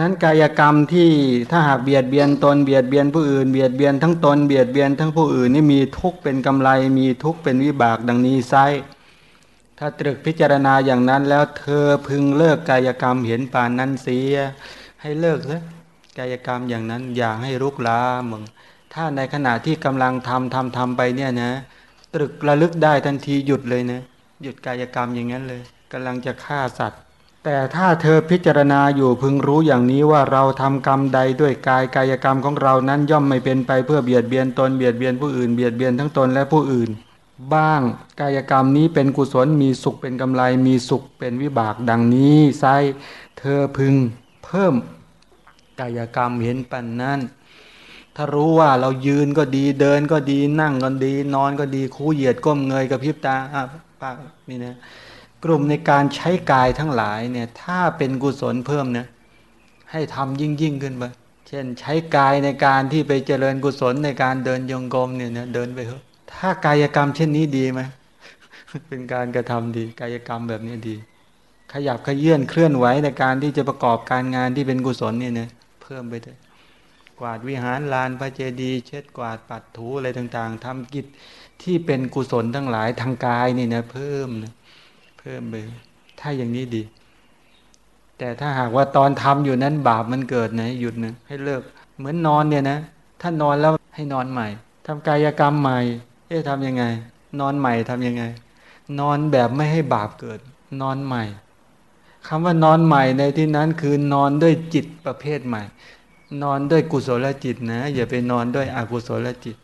นั้นกายกรรมที่ถ้าหากเบียดเบียนตนเบียดเบียนผู้อื่นเบียดเบียนทั้งตนเบียดเบียนทั้งผู้อื่นนี่มีทุกเป็นกำไรมีทุกเป็นวิบากดังนี้ไซถ้าตรึกพิจารณาอย่างนั้นแล้วเธอพึงเลิกกายกรรมเห็นปานนั้นเสีย ให้เลิกซะกายกรรมอย่างนั้นอย่าให้รุกลามึงถ้าในขณะที่กำลังทำทำทำไปเนี่ยนะ ตรึกระลึกได้ทันทีหยุดเลยนะหยุดกายกรรมอย่างนั้นเลยกำลังจะฆ่าสัตว์ แต่ถ้าเธอพิจารณาอยู่พึงรู้อย่างนี้ว่าเราทำกรรมใดด้วยกายกายกรรมของเรานั้นย่อมไม่เป็นไปเพื่อเบียดเบียนตนเบียดเบียนผู้อื่นเบียดเบียนทั้งตนและผู้อื่น บ้างกายกรรมนี้เป็นกุศลมีสุขเป็นกำไรมีสุขเป็นวิบากดังนี้ไซเธอพึงเพิ่มกายกรรมเห็นปันนั้น ถ้ารู้ว่าเรายืนก็ดีเดินก็ดีนั่งก็ดี นอนก็ดีคู่เหยียดก้มเงยกับพริบตาอะปากนี่นะ ลุ่มในการใช้กายทั้งหลายเนี่ยถ้าเป็นกุศลเพิ่มนะให้ทำยิ่งยิ่งขึ้นไปเช่นใช้กายในการที่ไปเจริญกุศลในการเดินยงกรมเนี่ยนะเดินไปเถอะถ้ากายกรรมเช่นนี้ดีไหมเป็นการกระทำดีกายกรรมแบบนี้ดี ขยับขยื่นเคลื่อนไหวในการที่จะประกอบการงานที่เป็นกุศลเนี่ยนะเพิ่มไปเถอะกวาดวิหารลานพระเจดีย์เช็ดกวาดปัดถูอะไรต่างๆทำกิจที่เป็นกุศลทั้งหลายทางกายนี่นะเพิ่มนะ พิ่มไปถ้าอย่างนี้ดี แต่ถ้าหากว่าตอนทำอยู่นั้นบาปมันเกิดนะหยุดนะให้เลิก เหมือนนอนเนี่ยนะ ถ้านอนแล้วให้นอนใหม่ทำกายกรรมใหม่ เอ๊ะทำยังไง นอนใหม่ทำยังไง นอนแบบไม่ให้บาปเกิด นอนใหม่คำว่านอนใหม่ในที่นั้นคือนอนด้วยจิตประเภทใหม่ นอนด้วยกุศลจิตนะ อย่าไปนอนด้วยอกุศลจิต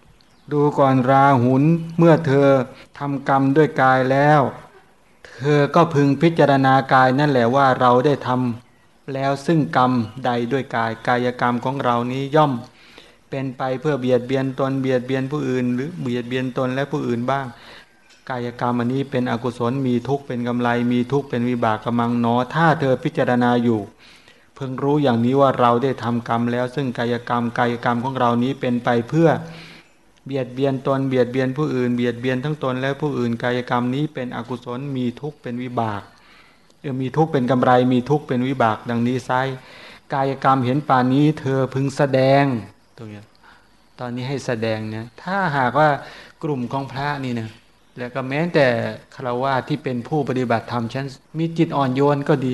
ดูก่อนราหุนเมื่อเธอทำกรรมด้วยกายแล้ว เธอก็พึงพิจารณากายนั่นแหละว่าเราได้ทำแล้วซึ่งกรรมใดด้วยกายกายกรรมของเรานี้ย่อม เป็นไปเพื่อเบียดเบียนตนเบียดเบียนผู้อื่น หรือเบียดเบียนตนและผู้อื่นบ้าง กายกรรมอันนี้เป็นอกุศลมีทุกข์เป็นกำไรมีทุกข์เป็นวิบากกำลังนอถ้าเธอพิจารณาอยู่เพิ่งรู้อย่างนี้ว่าเราได้ทำกรรมแล้ว ซึ่งกายกรรมกายกรรมของเรานี้เป็นไปเพื่อ เบียดเบียนตนเบียดเบียนผู้อื่นเบียดเบียนทั้งตนและผู้อื่นกายกรรมนี้เป็นอกุศลมีทุกข์เป็นวิบากเออมีทุกข์เป็นกำไรมีทุกข์เป็นวิบากดังนี้ไซกายกรรมเห็นป่านนี้ เธอพึงแสดงตรงนี้ตอนนี้ให้แสดงเนี่ยถ้าหากว่ากลุ่มของพระนี่นะแล้วก็แม้แต่คารวะที่เป็นผู้ปฏิบัติธรรมชั้นมีจิตอ่อนโยนก็ดี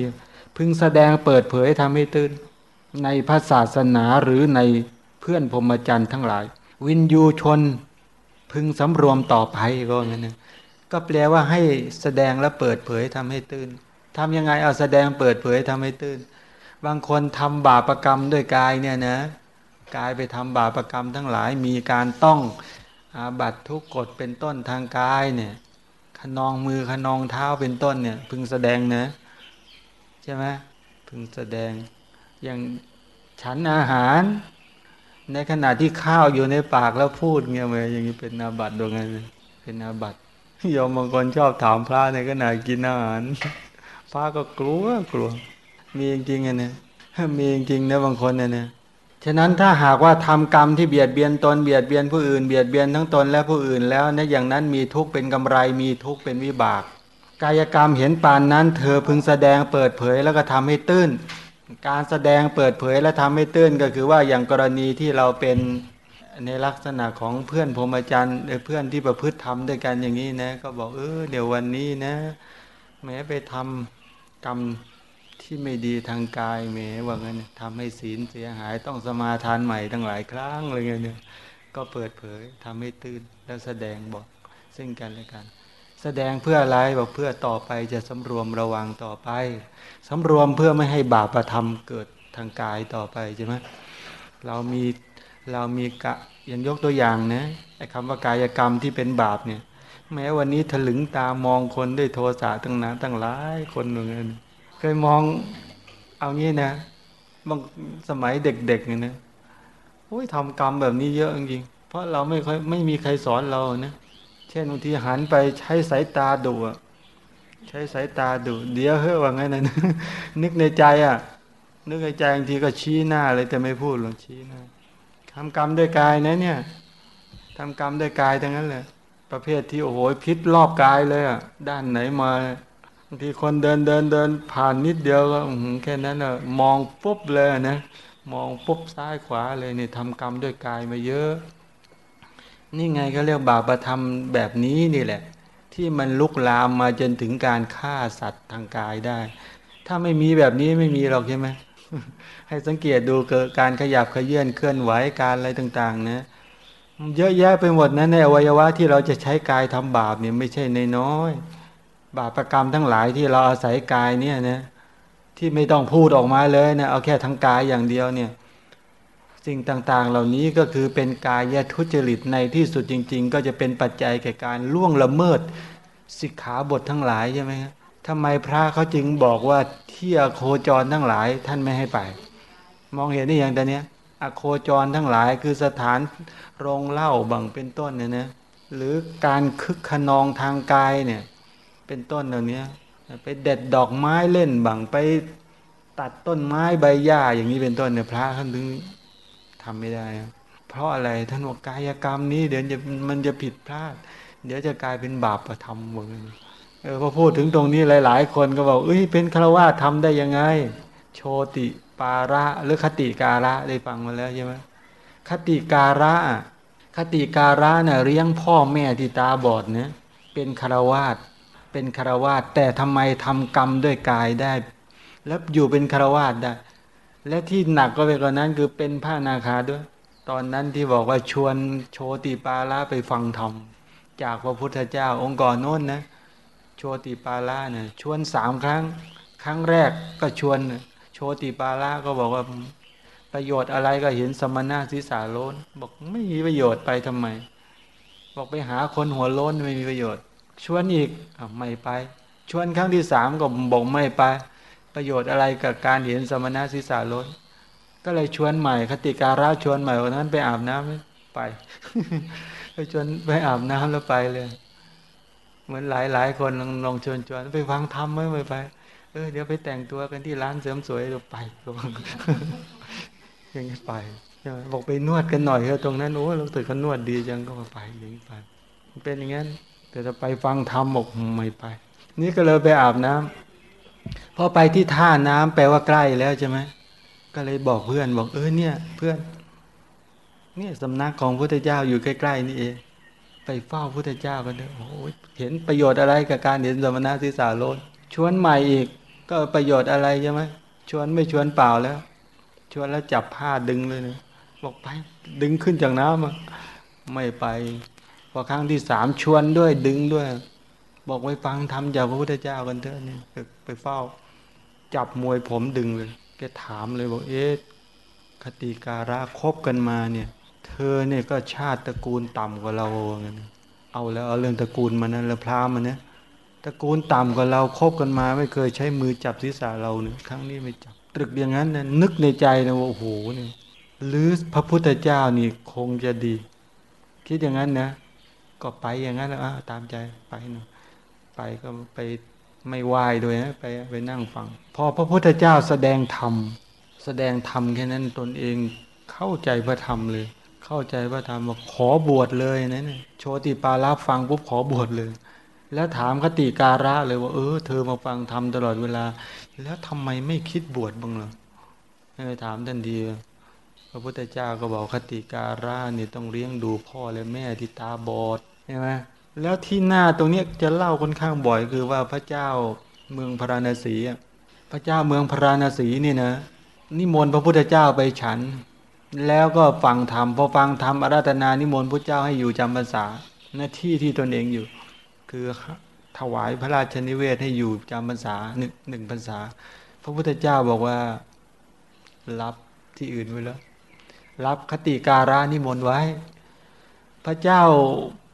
พึงแสดงเปิดเผยทำให้ตื่นในพระศาสนาหรือในเพื่อนพรหมจรรย์ทั้งหลาย วินยูชนพึงสำรวมต่อไปก็งั้นนะก็แปลว่าให้แสดงและเปิดเผยทำให้ตื่นทำยังไงเอาแสดงเปิดเผยทำให้ตื่นบางคนทำบาปรกรรมด้วยกายเนี่ยนะกายไปทำบาปรกรรมทั้งหลายมีการต้องอาบัตทุกกฎเป็นต้นทางกายเนี่ยขนองมือขนองเท้าเป็นต้นเนี่ย พึงแสดงนะใช่ไหมพึงแสดงอย่างฉันอาหาร ในขณะที่ข้าวอยู่ในปากแล้วพูดเงี้ยมันอย่างนี้เป็นอาบัตดวงนั้นเป็นอาบัตยอมบางคนชอบถามพระในขณะกินอาหารพระก็กลัวกลัว มีจริงๆอะเนี่ยมีจริงๆนะบางคนเนี่ยฉะนั้นถ้าหากว่าทำกรรมที่เบียดเบียนตนเบียดเบียนผู้อื่นเบียดเบียนทั้งตนและผู้อื่นแล้วเนี่ยอย่างนั้นมีทุกข์เป็นกำไรมีทุกข์เป็นวิบาก กายกรรมเห็นปานนั้น เธอพึงแสดงเปิดเผยแล้วก็ทำให้ตื้น การแสดงเปิดเผยและทำให้ตื้นก็คือว่าอย่างกรณีที่เราเป็นในลักษณะของเพื่อนพรหมจรรย์เพื่อนที่ประพฤติธรรมด้วยกันอย่างนี้นะ ก็บอกเออเดี๋ยววันนี้นะ แม้ไปทำกรรมที่ไม่ดีทางกายแหมว่างั้นทำให้ศีลเสียหายต้องสมาทานใหม่ตั้งหลายครั้งอะไรเงี้ยเนี่ยก็เปิดเผยทำให้ตื่นแล้วแสดงบอกซึ่งกันและกัน แสดงเพื่ออะไรบอกเพื่อต่อไปจะสำรวมระวังต่อไปสำรวมเพื่อไม่ให้บาปประทำเกิดทางกายต่อไปใช่ไหมเรามีเรามีกะยันยกตัวอย่างนะไอ้คำว่ากายกรรมที่เป็นบาปเนี่ย แม้วันนี้ถลึงตามองคนด้วยโทสะตั้งนานตั้งหลายคนเหมือนกันเคยมองเอางี้นะบางสมัยเด็กๆเนี่ยนะโอ้ยทำกรรมแบบนี้เยอะจริงเพราะเราไม่ค่อยไม่มีใครสอนเรานะ เช่นบางทีหันไปใช้สายตาดูใช้สายตาดู เดี๋ยวเฮ้ยว่าไงนะนึกในใจอะ นึกในใจบางทีก็ชี้หน้าเลยแต่ไม่พูดหรอกชี้หน้าทำกรรมด้วยกายนะเนี่ยทำกรรมด้วยกายทั้งนั้นเลยประเภทที่โอ้โหพิษรอบกายเลยอะด้านไหนมาบางทีคนเดินเดินเดินผ่านนิดเดียวก็แค่นั้นอะมองปุ๊บเลยนะมองปุ๊บซ้ายขวาเลยนี่ทำกรรมด้วยกายมาเยอะ นี่ไงก็เรียกบาปประทำแบบนี้นี่แหละ ที่มันลุกลามมาจนถึงการฆ่าสัตว์ทางกายได้ ถ้าไม่มีแบบนี้ไม่มีหรอกใช่ไหมให้สังเกตดูเกิดการขยับขยื่นเคลื่อนไหวการอะไรต่าง ๆ นะ เยอะแยะไปหมดนะในอวัยวะที่เราจะใช้กายทำบาปเนี่ยไม่ใช่ในน้อย บาปรกรรมทั้งหลายที่เราอาศัยกายเนี่ยนะที่ไม่ต้องพูดออกมาเลยนะเอาแค่ทางกายอย่างเดียวเนี่ย สิ่งต่างๆ เหล่านี้ก็คือเป็นกายทุจริตในที่สุดจริง ๆ ก็จะเป็นปัจจัยแก่การล่วงละเมิดสิกขาบททั้งหลายใช่ไหมครับทำไมพระเขาจึงบอกว่าเที่ยโคจรทั้งหลายท่านไม่ให้ไป มองเห็นได้อย่างตอนนี้อโคจรทั้งหลายคือสถานโรงเล่าบังเป็นต้นเนี่ยนะหรือการคึกขนองทางกายเนี่ยเป็นต้นเหล่านี้ไปเด็ดดอกไม้เล่นบังไปตัดต้นไม้ใบหญ้าอย่างนี้เป็นต้นเนี่ยพระท่านถึง ทำไม่ได้ เพราะอะไรท่านบอกกายกรรมนี้ เดี๋ยวจะมันจะผิดพลาด เดี๋ยวจะกลายเป็นบาปประทำเหมือนเออพอพูดถึงตรงนี้หลาย ๆ คนก็บอกเอ้ยเป็นฆราวาสทำได้ยังไง โชติปาระหรือคติการะได้ฟังมาแล้วใช่ไหมคติการะ คติการะเนะ่ะเลี้ยงพ่อแม่ที่ตาบอดเนี่ยเป็นฆราวาสเป็นฆราวาสแต่ทำไมทำกรรมด้วยกายได้ แล้วอยู่เป็นฆราวาสได้ และที่หนักก็ไปกว่านั้นคือเป็นพระนาคาด้วย ตอนนั้นที่บอกว่าชวนโชติปาระไปฟังธรรมจากพระพุทธเจ้าองค์ก่อนโน้นนะโชติปาละเนี่ยชวนสามครั้ง ครั้งแรกก็ชวนโชติปาละก็บอกว่าประโยชน์อะไรก็เห็นสมณะศีสาโลนบอกไม่มีประโยชน์ไปทำไม บอกไปหาคนหัวโล้นไม่มีประโยชน์ ชวนอีกอไม่ไป ชวนครั้งที่สามก็บอกไม่ไป ประโยชน์อะไรกับการเห็นสมณะศีสาโลนก็เลยชวนใหม่คติการะชวนใหม่วันนั้นไปอาบน้ำไปไปชวนไปอาบน้ำแล้วไปเลย เหมือนหลายหลายคนลองลองชวนชวนไปฟังธรรมไหมไปไปเออเดี๋ยวไปแต่งตัวกันที่ร้านเสริมสวยเราไปก็อย่างนี้ไปบอกไปนวดกันหน่อยเถอะตรงนั้นโอ้เราตื่นกันนวดดีจังก็มาไปอย่างนี้ไปเป็นอย่างนั้นแต่จะไปฟังธรรมบอกไม่ไป นี่ก็เลยไปอาบน้ำ พอไปที่ท่าน้ำแปลว่าใกล้แล้วใช่ไหมก็เลยบอกเพื่อนบอกเออเนี่ย เพื่อน เนี่ยสำนักของพระพุทธเจ้าอยู่ใกล้ๆนี่เองไปเฝ้าพุทธเจ้ากันเถอะโอ้เห็นประโยชน์อะไรกับการเห็นสมณะศีสาโลนชวนใหม่อีก ก็ประโยชน์อะไรใช่ไหมชวนไม่ชวนเปล่าแล้ว ชวนแล้วจับผ้าดึงเลยนะบอกไปดึงขึ้นจากน้ำไม่ไปพอครั้งที่สามชวนด้วยดึงด้วย บอกไปฟังทำจากพระพุทธเจ้ากันเถอะนี่ไปเฝ้า จับมวยผมดึงเลยแกถามเลยบอกเอ๊ะคติการะคบกันมาเนี่ย เธอเนี่ยก็ชาติตระกูลต่ำกว่าเราเงี้ยเอาแล้วเอาเรื่องตระกูลมานะแล้วพรามันเนี่ยตระกูลต่ำกว่าเราคบกันมา ไม่เคยใช้มือจับศีรษะเราเนี่ยครั้งนี้ไม่จับตรึกอย่างนั้นนะนึกในใจนะว่าโอ้โหเนี่ยหรือพระพุทธเจ้านี่คงจะดี คิดอย่างนั้นนะก็ไปอย่างนั้นแล้วตามใจไปนะ ไปก็ไปไม่ไหวด้วยนะไปไปนั่งฟัง พอพระพุทธเจ้าแสดงธรรมแสดงธรรมแค่นั้นตนเองเข้าใจพระธรรมเลย เข้าใจว่าทำบอกขอบวชเลยนะเนี่ยโชติปาราฟังปุ๊บขอบวชเลย แล้วถามคติการะเลยว่าเออเธอมาฟังทำตลอดเวลา แล้วทำไมไม่คิดบวชบ้างล่ะถามทันทีพระพุทธเจ้าก็บอกคติการะเนี่ยต้องเลี้ยงดูพ่อและแม่ที่ตาบอดใช่ไหม แล้วที่หน้าตรงนี้จะเล่าค่อนข้างบ่อยคือว่าพระเจ้าเมืองพระราณสีพระเจ้าเมืองพระราณสีนี่นะนิมนต์พระพุทธเจ้าไปฉัน แล้วก็ฟังธรรมพอฟังธรรมอาราธนานิมนต์พระเจ้าให้อยู่จำพรรษาหน้าที่ที่ตนเองอยู่ คือถวายพระราชนิเวศให้อยู่จำพรรษาหนึ่งหนึ่งพรรษา พระพุทธเจ้าบอกว่ารับที่อื่นไว้แล้ว รับคติการานิมนต์ไว้ พระเจ้า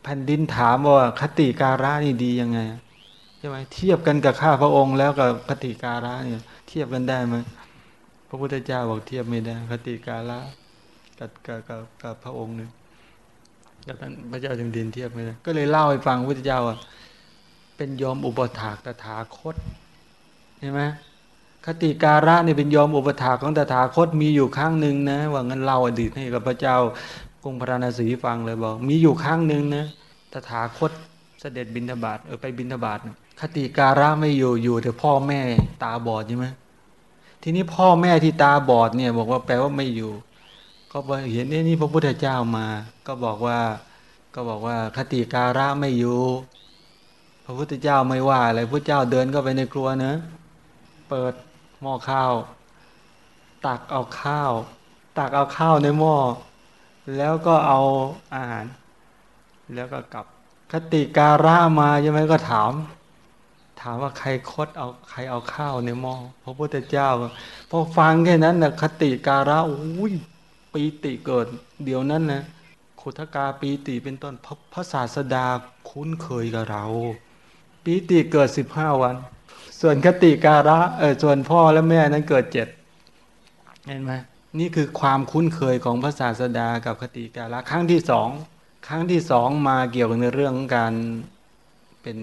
แผ่นดินถามว่าคติการานี่ดียังไงใช่ไหมเทียบกันกับข้าพระองค์แล้วกับคติการาเนี่ยเทียบกันได้ไหมพระพุทธเจ้าบอกเทียบไม่ได้ คติการากับกับกับกับพระองค์หนึ่งกับท่านพระเจ้าจึงดินเทียบไม่ได้ก็เลยเล่าให้ฟังพระเจ้าอะเป็นยอมอุปถากตถาคตใช่ไหมคติการะนี่เป็นยอมอุปถาของตถาคตมีอยู่ครั้งหนึ่งนะว่างั้นเล่าอดีตให้กับพระเจ้า กรุงพระนศีฟังเลยบอก มีอยู่ครั้งหนึ่งนะตถาคตเสด็จบินทบาทเออไปบินทบาทคติการะไม่อยู่อยู่แต่พ่อแม่ตาบอดใช่ไหมทีนี้พ่อแม่ที่ตาบอดเนี่ย บอกว่าแปลว่าไม่อยู่ ก็เห็นนี่พระพุทธเจ้ามา ก็บอกว่า ก็บอกว่าคติการะไม่อยู่ พระพุทธเจ้าไม่ว่าอะไรพระเจ้าเดินก็ไปในครัวเนะเปิดหม้อข้าว ตักเอาข้าว ตักเอาข้าวในหม้อ แล้วก็เอาอาหาร แล้วก็กลับคติการะมาใช่ไหมก็ถาม ถามว่าใครคดเอาใครเอาข้าวในหม้อพระพุทธเจ้าพอฟังแค่นั้นนะคติการะอุ้ยปีติเกิด เดี๋ยวนั้นนะขุทกาปีติเป็นต้นพระพระศาสดาคุ้นเคยกับเรา ปีติเกิดสิบห้าวัน ส่วนคติการะเออส่วนพ่อและแม่นั้นเกิดเจ็ดเห็นไหม นี่คือความคุ้นเคยของพระศาสดากับคติการะครั้งที่สองครั้งที่สองมาเกี่ยวกับในเรื่องการเป็น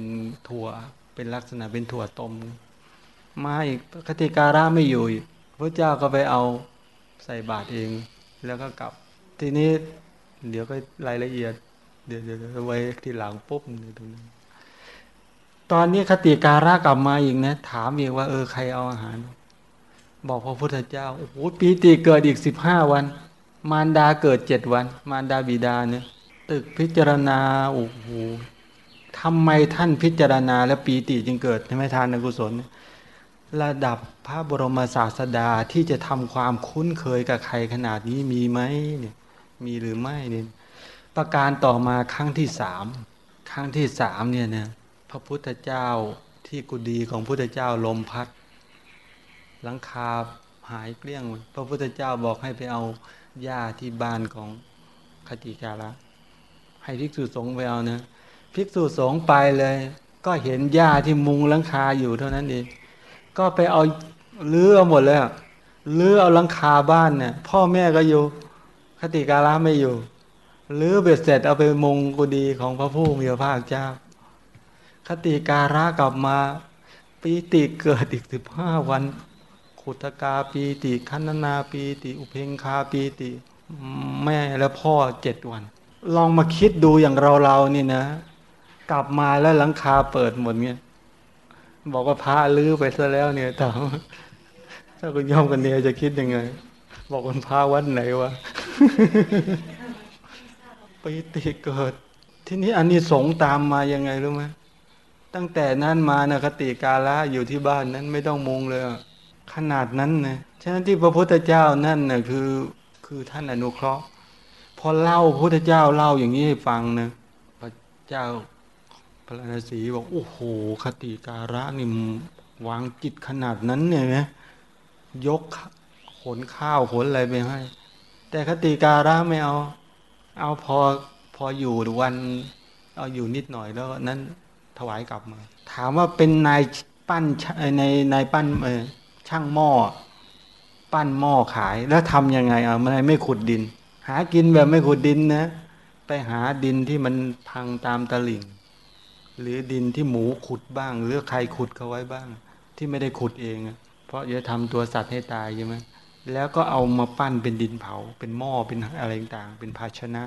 ถั่วเป็นลักษณะเป็นถั่วต้มมาอีกคติการะไม่อยู่พระเจ้าก็ไปเอาใส่บาตรเอง แล้วก็กลับ ทีนี้เดี๋ยวก็รายละเอียด เดี๋ยวเดี๋ยวไว้ทีหลังปุ๊บตรงนี้ตอนนี้คติการะกลับมาอีกนะ ถามอีกว่าเออใครเอาอาหาร บอกพระพุทธเจ้าโอ้โหปีติเกิดอีกสิบห้าวัน มารดาเกิดเจ็ดวัน มารดาบิดาเนี่ยตึกพิจารณาโอ้โหทำไมท่านพิจารณาและปีติจึงเกิดใช่ไหมทานนกุศล ระดับพระบรมศาสดาที่จะทำความคุ้นเคยกับใครขนาดนี้มีไหมเนี่ยมีหรือไม่เนี่ยประการต่อมาครั้งที่สามครั้งที่สามเนี่ยนะพระพุทธเจ้าที่กุฎีของพุทธเจ้าลมพัด หลังคาหายเกลี้ยงพระพุทธเจ้าบอกให้ไปเอาหญ้าที่บ้านของคติกาละ ให้ภิกษุสงฆ์ไปเอานะภิกษุสงฆ์ไปเลย ก็เห็นหญ้าที่มุงหลังคาอยู่เท่านั้นเองก็ไปเอาเลื้อหมดเลยเลื้อเอาหลังคาบ้านเนี่ยพ่อแม่ก็อยู่คติกาละไม่อยู่หรือเบ็ดเสร็จเอาไปมุงกุฎีของพระผู้มีพระภาคเจ้า คติการะกลับมาปีติเกิดอีกสิบห้าวัน ขุทกาปีติคันนาปีติ อุเพงคาปีติ แม่และพ่อเจ็ดวัน ลองมาคิดดูอย่างเราเรานี่นะ กลับมาแล้วหลังคาเปิดหมดเนี่ยบอกว่าพระลื้อไปซะแล้วเนี่ยถามถ้าคุณย่อมกันเนี่ยจะคิดยังไง บอกคนพระวัดไหนวะปีติเกิด ทีนี้อันนี้สงตามมายังไงรู้ไหมตั้งแต่นั้นมานะคติกาละอยู่ที่บ้านนั้นไม่ต้องมุงเลย ขนาดนั้นนะฉะนั้นที่พระพุทธเจ้านั่นนะคือคือท่านอนุเคราะห์พอเล่าพระพุทธเจ้าเล่าอย่างนี้ให้ฟังนะพระเจ้าพระนศีบอกโอ้โหคติการะนี่วางจิตขนาดนั้นเนี่ยนะยกขนข้าวขนอะไรไปให้ แต่คติการะไม่เอา เอาพอพออยู่วันเอาอยู่นิดหน่อยแล้วนั้นถวายกลับมา ถามว่าเป็นนายปั้นในนายปั้นเออ ช่างหม้อปั้นหม้อขายแล้วทำยังไงอะมันไม่ขุดดิน หากินแบบไม่ขุดดินนะ ไปหาดินที่มันพังตามตะลิ่ง หรือดินที่หมูขุดบ้าง หรือใครขุดเขาไว้บ้าง ที่ไม่ได้ขุดเอง เพราะจะทำตัวสัตว์ให้ตายใช่ไหมแล้วก็เอามาปั้นเป็นดินเผา เป็นหม้อเป็นอะไรต่างเป็นภาชนะ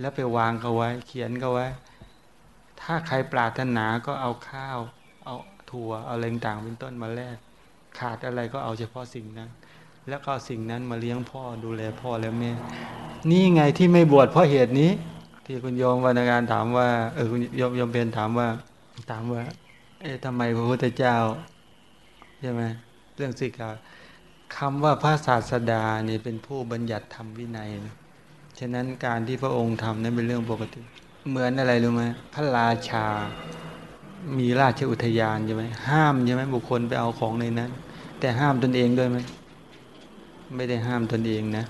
แล้วไปวางเขาไว้ เขียนเขาไว้ ถ้าใครปรารถนาก็เอาข้าว เอาถั่วเอาอะไรต่างเป็นต้นมาแลก ขาดอะไรก็เอาเฉพาะสิ่งนั้น แล้วก็สิ่งนั้นมาเลี้ยงพ่อดูแลพ่อและแม่ นี่ไงที่ไม่บวชเพราะเหตุนี้ ที่คุณโยมวรรณการถามว่าเออคุณโยมโยมเป็นถามว่า ถามว่า เอ๊ะทำไมพระพุทธเจ้าใช่ไหมเรื่องสิกขาคำว่าพระศาสดาเนี่ยเป็นผู้บัญญัติธรรมวินัยนะฉะนั้นการที่พระองค์ทำนั้นเป็นเรื่องปกติ เหมือนอะไรรู้ไหมพระราชา มีราชอุทยานใช่ไหมห้ามใช่ไหมบุคคลไปเอาของในนั้น แต่ห้ามตนเองด้วยไหมไม่ได้ห้ามตนเองนะ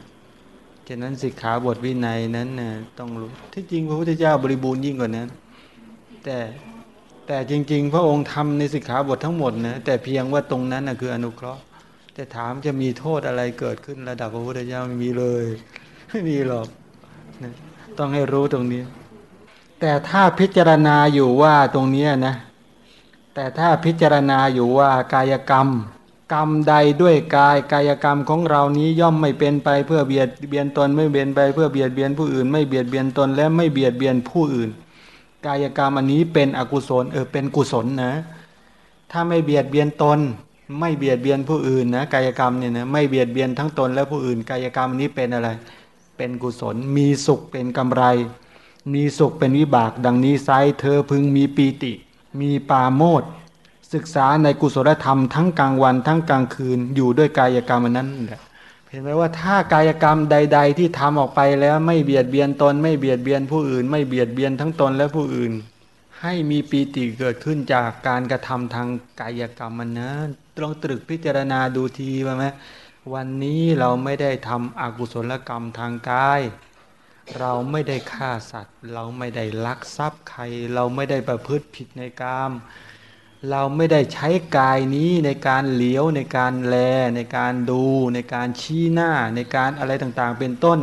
ฉะนั้นสิกขาบทวินัยนั้นนะต้องรู้ที่จริงพระพุทธเจ้าบริบูรณ์ยิ่งกว่านั้น แต่แต่จริง ๆ พระองค์ทำในสิกขาบททั้งหมดนะแต่เพียงว่าตรงนั้นนะคืออนุเคราะห์ แต่ถามจะมีโทษอะไรเกิดขึ้นระดับพระพุทธเจ้าไม่มีเลยไม่มีหรอกนะต้องให้รู้ตรงนี้ แต่ถ้าพิจารณาอยู่ว่าตรงนี้นะแต่ถ้าพิจารณาอยู่ว่ากายกรรม กรรมใดด้วยกายกายกรรมของเรานี้ย่อมไม่เป็นไปเพื่อเบียดเบียนตนไม่เบียนไปเพื่อเบียดเบียนผู้อื่น ไม่เบียดเบียนตนและไม่เบียดเบียนผู้อื่น กายกรรมอันนี้เป็นอกุศลเออเป็นกุศลนะ ถ้าไม่เบียดเบียนตน ไม่เบียดเบียนผู้อื่นนะกายกรรมเนี่ยนะไม่เบียดเบียนทั้งตนและผู้อื่น กายกรรมอันี้เป็นอะไร เป็นกุศลมีสุขเป็นกำไร มีสุขเป็นวิบาก ดังนี้ไซเธอพึงมีปีติ มีปาโมด ศึกษาในกุศลธรรมทั้งกลางวันทั้งกลางคืนอยู่ด้วยกายกรรมนั้นแหละเห็นไหมว่าถ้ากายกรรมใด ๆ ที่ทำออกไปแล้วไม่เบียดเบียนตน ไม่เบียดเบียนผู้อื่น ไม่เบียดเบียนทั้งตนและผู้อื่น ให้มีปีติเกิดขึ้นจากการกระทำทางกายกรรมมันนะต้องตรึกพิจารณาดูทีว่าไหมวันนี้เราไม่ได้ทำอกุศลกรรมทางกาย เราไม่ได้ฆ่าสัตว์ เราไม่ได้ลักทรัพย์ใคร เราไม่ได้ประพฤติผิดในกาม เราไม่ได้ใช้กายนี้ในการเหลียวในการแล ในการดู ในการชี้หน้า ในการอะไรต่างๆ เป็นต้น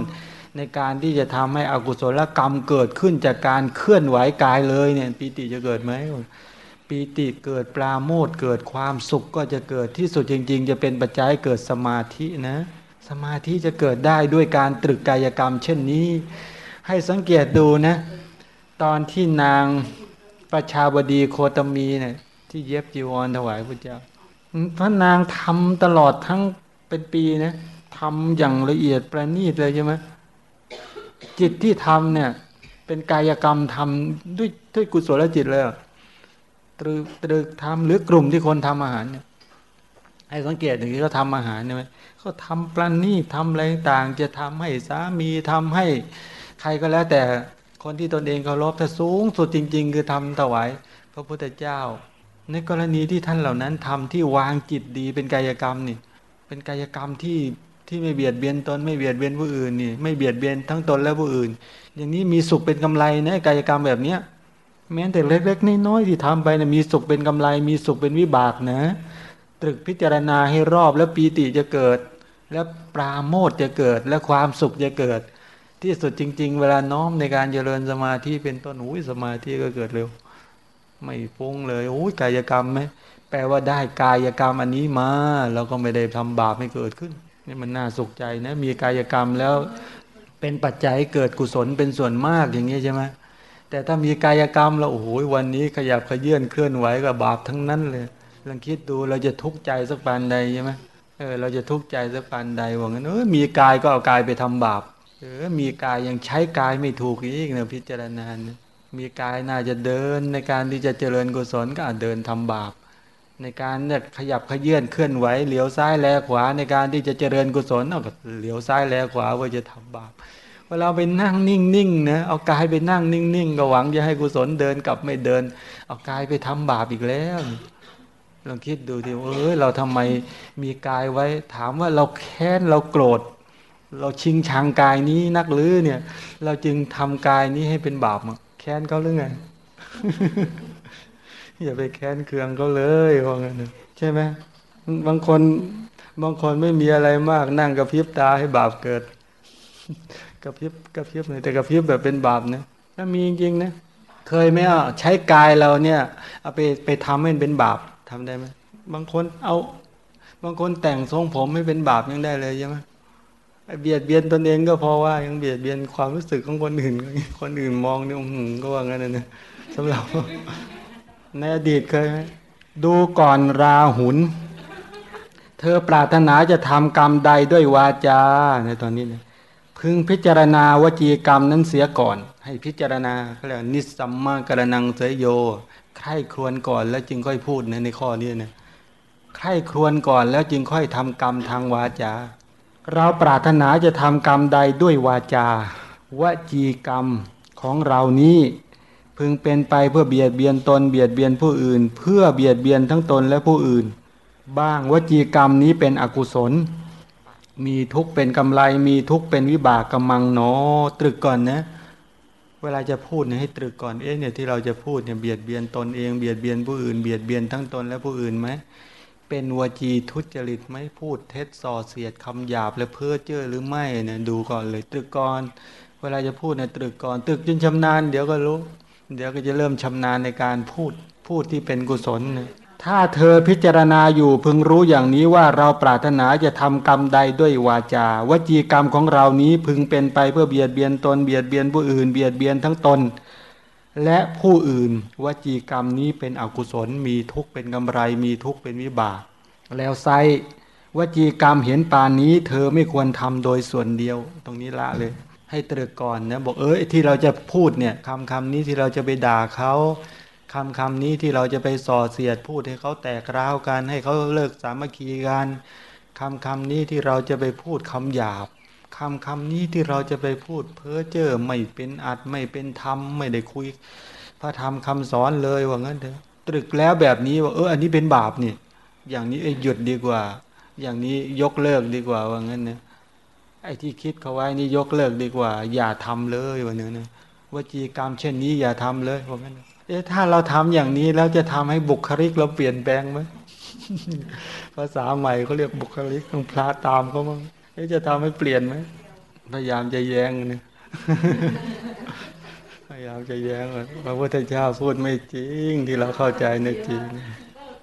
ในการที่จะทำให้อกุศลกรรมเกิดขึ้นจากการเคลื่อนไหวกายเลยเนี่ยปีติจะเกิดไหมปีติเกิดปราโมทเกิดความสุขก็จะเกิดที่สุดจริง ๆ จะเป็นปัจจัยเกิดสมาธินะ สมาธิจะเกิดได้ด้วยการตรึกกายกรรม เช่นนี้ ให้สังเกตดูนะ ตอนที่นางประชาบดีโคตมีเนี่ย ที่เย็บจีวรถวายพระเจ้า พระนางทำตลอดทั้งเป็นปีนะทำอย่างละเอียดประณีตเลยใช่ไหมจิตที่ทำเนี่ย เป็นกายกรรมทำด้วยด้วยกุศลจิตเลยตรึกตรึกทำหรือกลุ่มที่คนทำอาหารเนี่ยให้สังเกตอย่างนี้เขาทำอาหารใช่ไหมเขาทำปลานี่ทำอะไรต่างจะทำให้สามีทำให้ใครก็แล้ว แต่คนที่ตนเองเคารพแต่สูงสุดจริง ๆ คือทำถวายพระพุทธเจ้า ในกรณีที่ท่านเหล่านั้นทำที่วางจิตดีเป็นกายกรรมนี่ เป็นกายกรรมที่ที่ไม่เบียดเบียนตนไม่เบียดเบียนผู้อื่นนี่ไม่เบียดเบียนทั้งตนและผู้อื่น อย่างนี้มีสุขเป็นกำไรนะกายกรรมแบบเนี้ยแม้แต่เล็กๆน้อยๆที่ทำไปนะมีสุขเป็นกำไร มีสุขเป็นวิบากนะ ตรึกพิจารณาให้รอบแล้วปีติจะเกิด แล้วปราโมทจะเกิด และความสุขจะเกิด ที่สุดจริง ๆ เวลาน้อมในการเจริญสมาธิเป็นต้นอุ้ยสมาธิก็เกิดเร็ว ไม่ฟุ้งเลยโอ้ยกายกรรมไหมแปลว่าได้กายกรรมอันนี้มาเราก็ไม่ได้ทำบาปให้เกิดขึ้นนี่มันน่าสุขใจนะ มีกายกรรมแล้วเป็นปัจจัยเกิดกุศลเป็นส่วนมากอย่างนี้ใช่ไหมแต่ถ้ามีกายกรรมแล้วโอ้โหวันนี้ขยับขยื่นเคลื่อนไหวกับบาปทั้งนั้นเลยลองคิดดูเราจะทุกข์ใจสักปานใดใช่ไหมเออเราจะทุกข์ใจสักปานใดว่างั้นเออมีกายก็เอากายไปทำบาปเออมีกายยังใช้กายไม่ถูกอีกนะพิจารณาเนี่ย มีกายน่าจะเดินในการที่จะเจริญกุศลก็อาจเดินทำบาป ในการเนี่ยขยับขยื่นเคลื่อนไหวเหลียวซ้ายแลขวาในการที่จะเจริญกุศลเอาก็เหลียวซ้ายแลขวาว่าจะทำบาปเวลาไปนั่งนิ่งๆนะเอากายไปนั่งนิ่งๆก็หวังจะให้กุศลเดินกลับไม่เดิน เอากายไปทำบาปอีกแล้วลองคิดดูดิเออเราทำไมมีกายไว้ ถามว่าเราแค้นเราโกรธ เราชิงชังกายนี้นักหรือเนี่ย เราจึงทำกายนี้ให้เป็นบาปมั้แค้นเขาหรือไงอย่าไปแค้นเคืองเขาเลยว่างั้นใช่ไหมบางคนบางคนไม่มีอะไรมากนั่งกระพริบตาให้บาปเกิดกระพริบกระพริบเลยแต่กระพริบแบบเป็นบาปนะถ้ามีจริงๆนะเคยไหมอะใช้กายเราเนี่ยเอาไปไปทำให้เป็นบาปทำได้ไหมบางคนเอา บางคนแต่งทรงผมให้เป็นบาปยังได้เลยใช่ไหม เบียดเบียนตนเองก็พอว่ายังเบียดเบียนความรู้สึกของคนอื่น คนอื่นมองเนี่ยก็ว่างั้นนะสำหรับในอดีตเคยดูก่อนราหุน เธอปรารถนาจะทำกรรมใดด้วยวาจาในตอนนี้เนี่ยพึงพิจารณาวจีกรรมนั้นเสียก่อน ให้พิจารณาเขาเรียกนิสัมมากรนังเสยโยใคร่ครวญก่อนแล้วจึงค่อยพูดในในข้อนี้นะใคร่ครวญก่อนแล้วจึงค่อยทำกรรมทางวาจา เราปรารถนาจะทำกรรมใดด้วยวาจาวจีกรรมของเรานี้ พึงเป็นไปเพื่อเบียดเบียนตนเบียดเบียนผู้อื่น เพื่อเบียดเบียนทั้งตนและผู้อื่น บ้างวจีกรรมนี้เป็นอกุศล มีทุกเป็นกำไรมีทุกเป็นวิบากกำมังหนอตรึกก่อนนะ เวลาจะพูดเนี่ยให้ตรึกก่อนเอ๊ะเนี่ยที่เราจะพูดเนี่ยเบียดเบียนตนเองเบียดเบียนผู้อื่นเบียดเบียนทั้งตนและผู้อื่นไหม เป็นวจีทุจริตไม่พูดเท็จส่อเสียดคำหยาบและเพ้อเจ้อหรือไม่เนี่ยดูก่อนเลยตรึกก่อนเวลาจะพูดเนี่ยตรึกก่อนตรึกจนชำนาญเดี๋ยวก็รู้ เดี๋ยวก็จะเริ่มชำนาญในการพูดพูดที่เป็นกุศลนะถ้าเธอพิจารณาอยู่พึงรู้อย่างนี้ว่าเราปรารถนาจะทำกรรมใดด้วยวาจาวจีกรรมของเรานี้พึงเป็นไปเพื่อเบียดเบียนตนเบียดเบียนผู้อื่นเบียดเบียนทั้งตน และผู้อื่นวจีกรรมนี้เป็นอกุศล มีทุกข์เป็นกำไร มีทุกข์เป็นวิบาก แล้วไซวจีกรรมเห็นปานนี้ เธอไม่ควรทำโดยส่วนเดียว ตรงนี้ละเลย ให้ตรึกก่อนนะบอกเออที่เราจะพูดเนี่ยคำคำนี้ที่เราจะไปด่าเขาคำคำนี้ที่เราจะไปส่อเสียดพูดให้เขาแตกร้าวกันให้เขาเลิกสามัคคีกันคำคำนี้ที่เราจะไปพูดคำหยาบ คำคำนี้ที่เราจะไปพูดเพ้อเจ้อไม่เป็นอัดไม่เป็นธรรมไม่ได้คุย พระธรรมคำสอนเลยว่างั้นเถอะตรึกแล้วแบบนี้ว่าเอออันนี้เป็นบาปนี่อย่างนี้หยุดดีกว่า อย่างนี้ยกเลิกดีกว่าว่างั้นเนี่ยไอ้ที่คิดเขาไว้นี่ยกเลิกดีกว่า อย่าทำเลยว่าเนื้อนะวจีกรรมเช่นนี้อย่าทำเลยว่างั้นเอ๊ะถ้าเราทำอย่างนี้แล้วจะทำให้บุคลิกเราเปลี่ยนแปลงไหมภาษาใหม่เขาเรียกบุคลิกต้องพลาตามเขาบ้าง จะทำให้เปลี่ยนไหมพยายามจะแย้งเนี่ยพยายามจะแย้งพระพุทธเจ้าพูดไม่จริงที่เราเข้าใจในจริง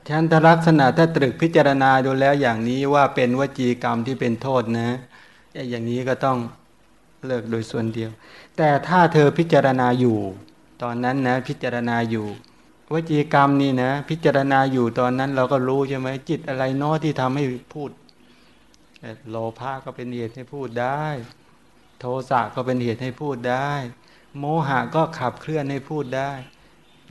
ฉันทลักษณะถ้าตรึกพิจารณาดูแล้วอย่างนี้ว่าเป็นวจีกรรมที่เป็นโทษนะอย่างนี้ก็ต้องเลิกโดยส่วนเดียว แต่ถ้าเธอพิจารณาอยู่ ตอนนั้นนะพิจารณาอยู่วจีกรรมนี่นะ พิจารณาอยู่ตอนนั้นเราก็รู้ใช่ไหมจิตอะไรน้อที่ทำให้พูด โลภะก็เป็นเหตุให้พูดได้ โทสะก็เป็นเหตุให้พูดได้ โมหะก็ขับเคลื่อนให้พูดได้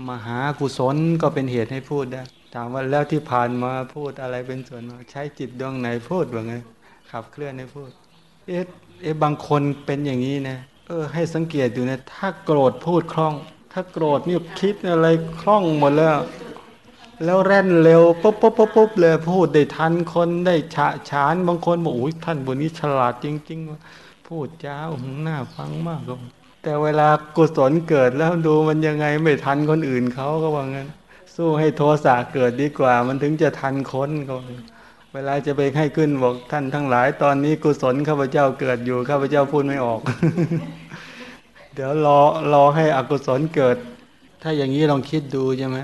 มหากุศลก็เป็นเหตุให้พูดได้ ถามว่าแล้วที่ผ่านมาพูดอะไรเป็นส่วนใช้จิตดวงไหนพูดว่าไงขับเคลื่อนให้พูด เอ๊ะเอ๊ะบางคนเป็นอย่างนี้นะเออให้สังเกตดูนะถ้าโกรธพูดคล่อง ถ้าโกรธนี่คิดอะไรคล่องหมดแล้ว แล้วแร่นเร็วปุ๊บปุ๊บปุ๊บปุ๊บเลยพูดได้ทันคนได้ฉะฉานบางคนบอกโอ้ยท่านบนนี้ฉลาดจริง ๆ พูดจ้าหงหน้าฟังมากก็แต่เวลากุศลเกิดแล้วดูมันยังไงไม่ทันคนอื่นเขาก็ว่างั้น สู้ให้โทสะเกิดดีกว่า มันถึงจะทันคนก็เวลาจะไปให้ขึ้นบอกท่านทั้งหลาย ตอนนี้กุศลข้าพเจ้าเกิดอยู่ข้าพเจ้าพูดไม่ออก เดี๋ยวรอรอให้อกุศลเกิด ถ้าอย่างนี้ลองคิดดูใช่ไหม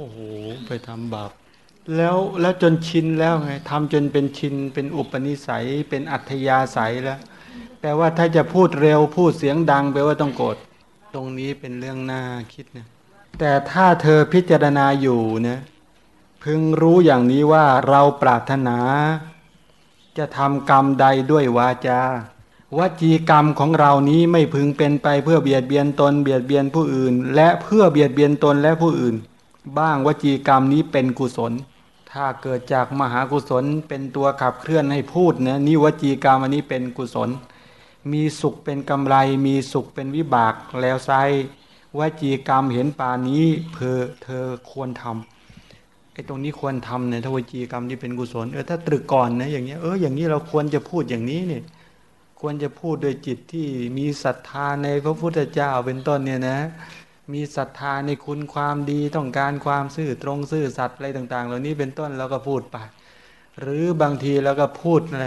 โอ้โหไปทำบาปแล้วแล้วจนชินแล้วไงทำจนเป็นชินเป็นอุปนิสัยเป็นอัธยาศัยแล้ว แต่ว่าถ้าจะพูดเร็วพูดเสียงดังแปลว่าต้องโกรธตรงนี้เป็นเรื่องน่าคิดนะแต่ถ้าเธอพิจารณาอยู่นะพึงรู้อย่างนี้ว่าเราปรารถนา จะทำกรรมใดด้วยวาจาวจีกรรมของเรานี้ไม่พึงเป็นไปเพื่อเบียดเบียนตนเบียดเบียนผู้อื่น และเพื่อเบียดเบียนตนและผู้อื่น บ้างวจีกรรมนี้เป็นกุศล ถ้าเกิดจากมหากุศลเป็นตัวขับเคลื่อนให้พูดนะนี่วจีกรรมอันนี้เป็นกุศล มีสุขเป็นกำไร มีสุขเป็นวิบากแล้วไซวจีกรรมเห็นปานี้เพอเธอควรทำไอ้ตรงนี้ควรทำเนี่ยถ้าวจีกรรมที่เป็นกุศลเออถ้าตรึกก่อนนะอย่างเงี้ยเอออย่างนี้เราควรจะพูดอย่างนี้เนี่ยควรจะพูดโดยจิตที่มีศรัทธาในพระพุทธเจ้าเป็นต้นเนี่ยนะ มีศรัทธาในคุณความดีต้องการความซื่อตรงซื่อสัตย์อะไรต่าง ๆ เหล่านี้เป็นต้นเราก็พูดไป หรือบางทีเราก็พูดอะไร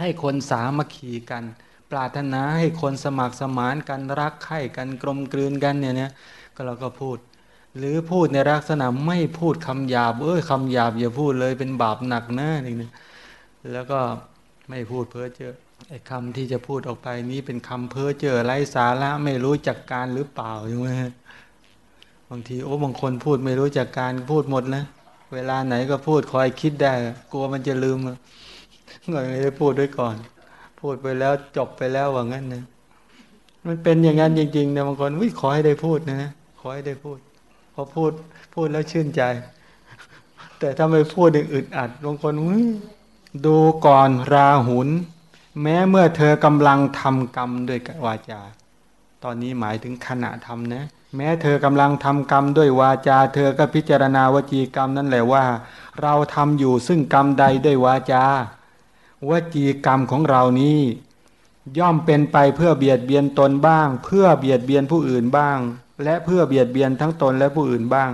ให้คนสามัคคีกัน ปรารถนาให้คนสมัครสมานกันรักใคร่กันกลมกลืนกันเนี่ยนะก็เราก็พูด หรือพูดในลักษณะไม่พูดคำหยาบเอ้ยคำหยาบอย่าพูดเลยเป็นบาปหนักนะนี่นะแล้วก็ไม่พูดเพ้อเจ้อ ไอ้คำที่จะพูดออกไปนี้เป็นคำเพ้อเจ้อไร้สาระไม่รู้จักการหรือเปล่าใช่ไหมบางทีโอ้บางคนพูดไม่รู้จักการพูดหมดนะเวลาไหนก็พูดคอยคิดได้ กลัวมันจะลืมก็เลยได้พูดด้วยก่อน พูดไปแล้วจบไปแล้วว่างั้นนะมันเป็นอย่างนั้นจริงๆนะบางคนวิขอให้ได้พูดนะนะขอให้ได้พูด พอพูดพูดแล้วชื่นใจ แต่ถ้าไม่พูดอึดอัดบางคนดูก่อนราหุน แม้เมื่อเธอกำลังทำกรรมด้วยวาจา ตอนนี้หมายถึงขณะทำนะ แม้เธอกำลังทำกรรมด้วยวาจา เธอก็พิจารณาวจีกรรมนั่นแหละว่า เราทำอยู่ซึ่งกรรมใดด้วยวาจาวจีกรรมของเรานี้ ย่อมเป็นไปเพื่อเบียดเบียนตนบ้าง เพื่อเบียดเบียนผู้อื่นบ้าง และเพื่อเบียดเบียนทั้งตนและผู้อื่นบ้าง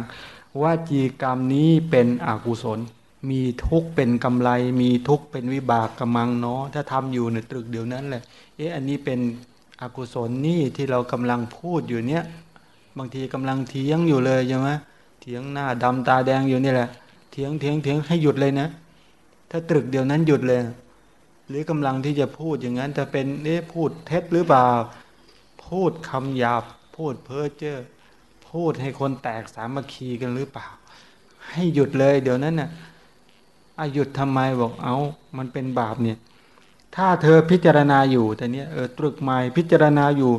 วจีกรรมนี้เป็นอกุศล มีทุกเป็นกำไร มีทุกเป็นวิบากกำมังเนาะถ้าทำอยู่ในตรึกเดี๋ยวนั้นแหละเอ๊ะอันนี้เป็นอกุศลนี่ที่เรากำลังพูดอยู่เนี้ยบางทีกำลังเถียงอยู่เลยใช่ไหมเถียงหน้าดำตาแดงอยู่นี่แหละเถียงเถียงเถียงให้หยุดเลยนะ ถ้าตรึกเดี๋ยวนั้นหยุดเลย หรือกำลังที่จะพูดอย่างนั้นจะเป็นเอ๊ะพูดเท็จหรือเปล่าพูดคำหยาบพูดเพ้อเจ้อพูดให้คนแตกสามัคคีกันหรือเปล่า ให้หยุดเลยเดี๋ยวนั้นน่ะ อาหยุดทำไมบอกเอามันเป็นบาปเนี่ย ถ้าเธอพิจารณาอยู่แต่เนี้ยเออตรึกใหม่พิจารณาอยู่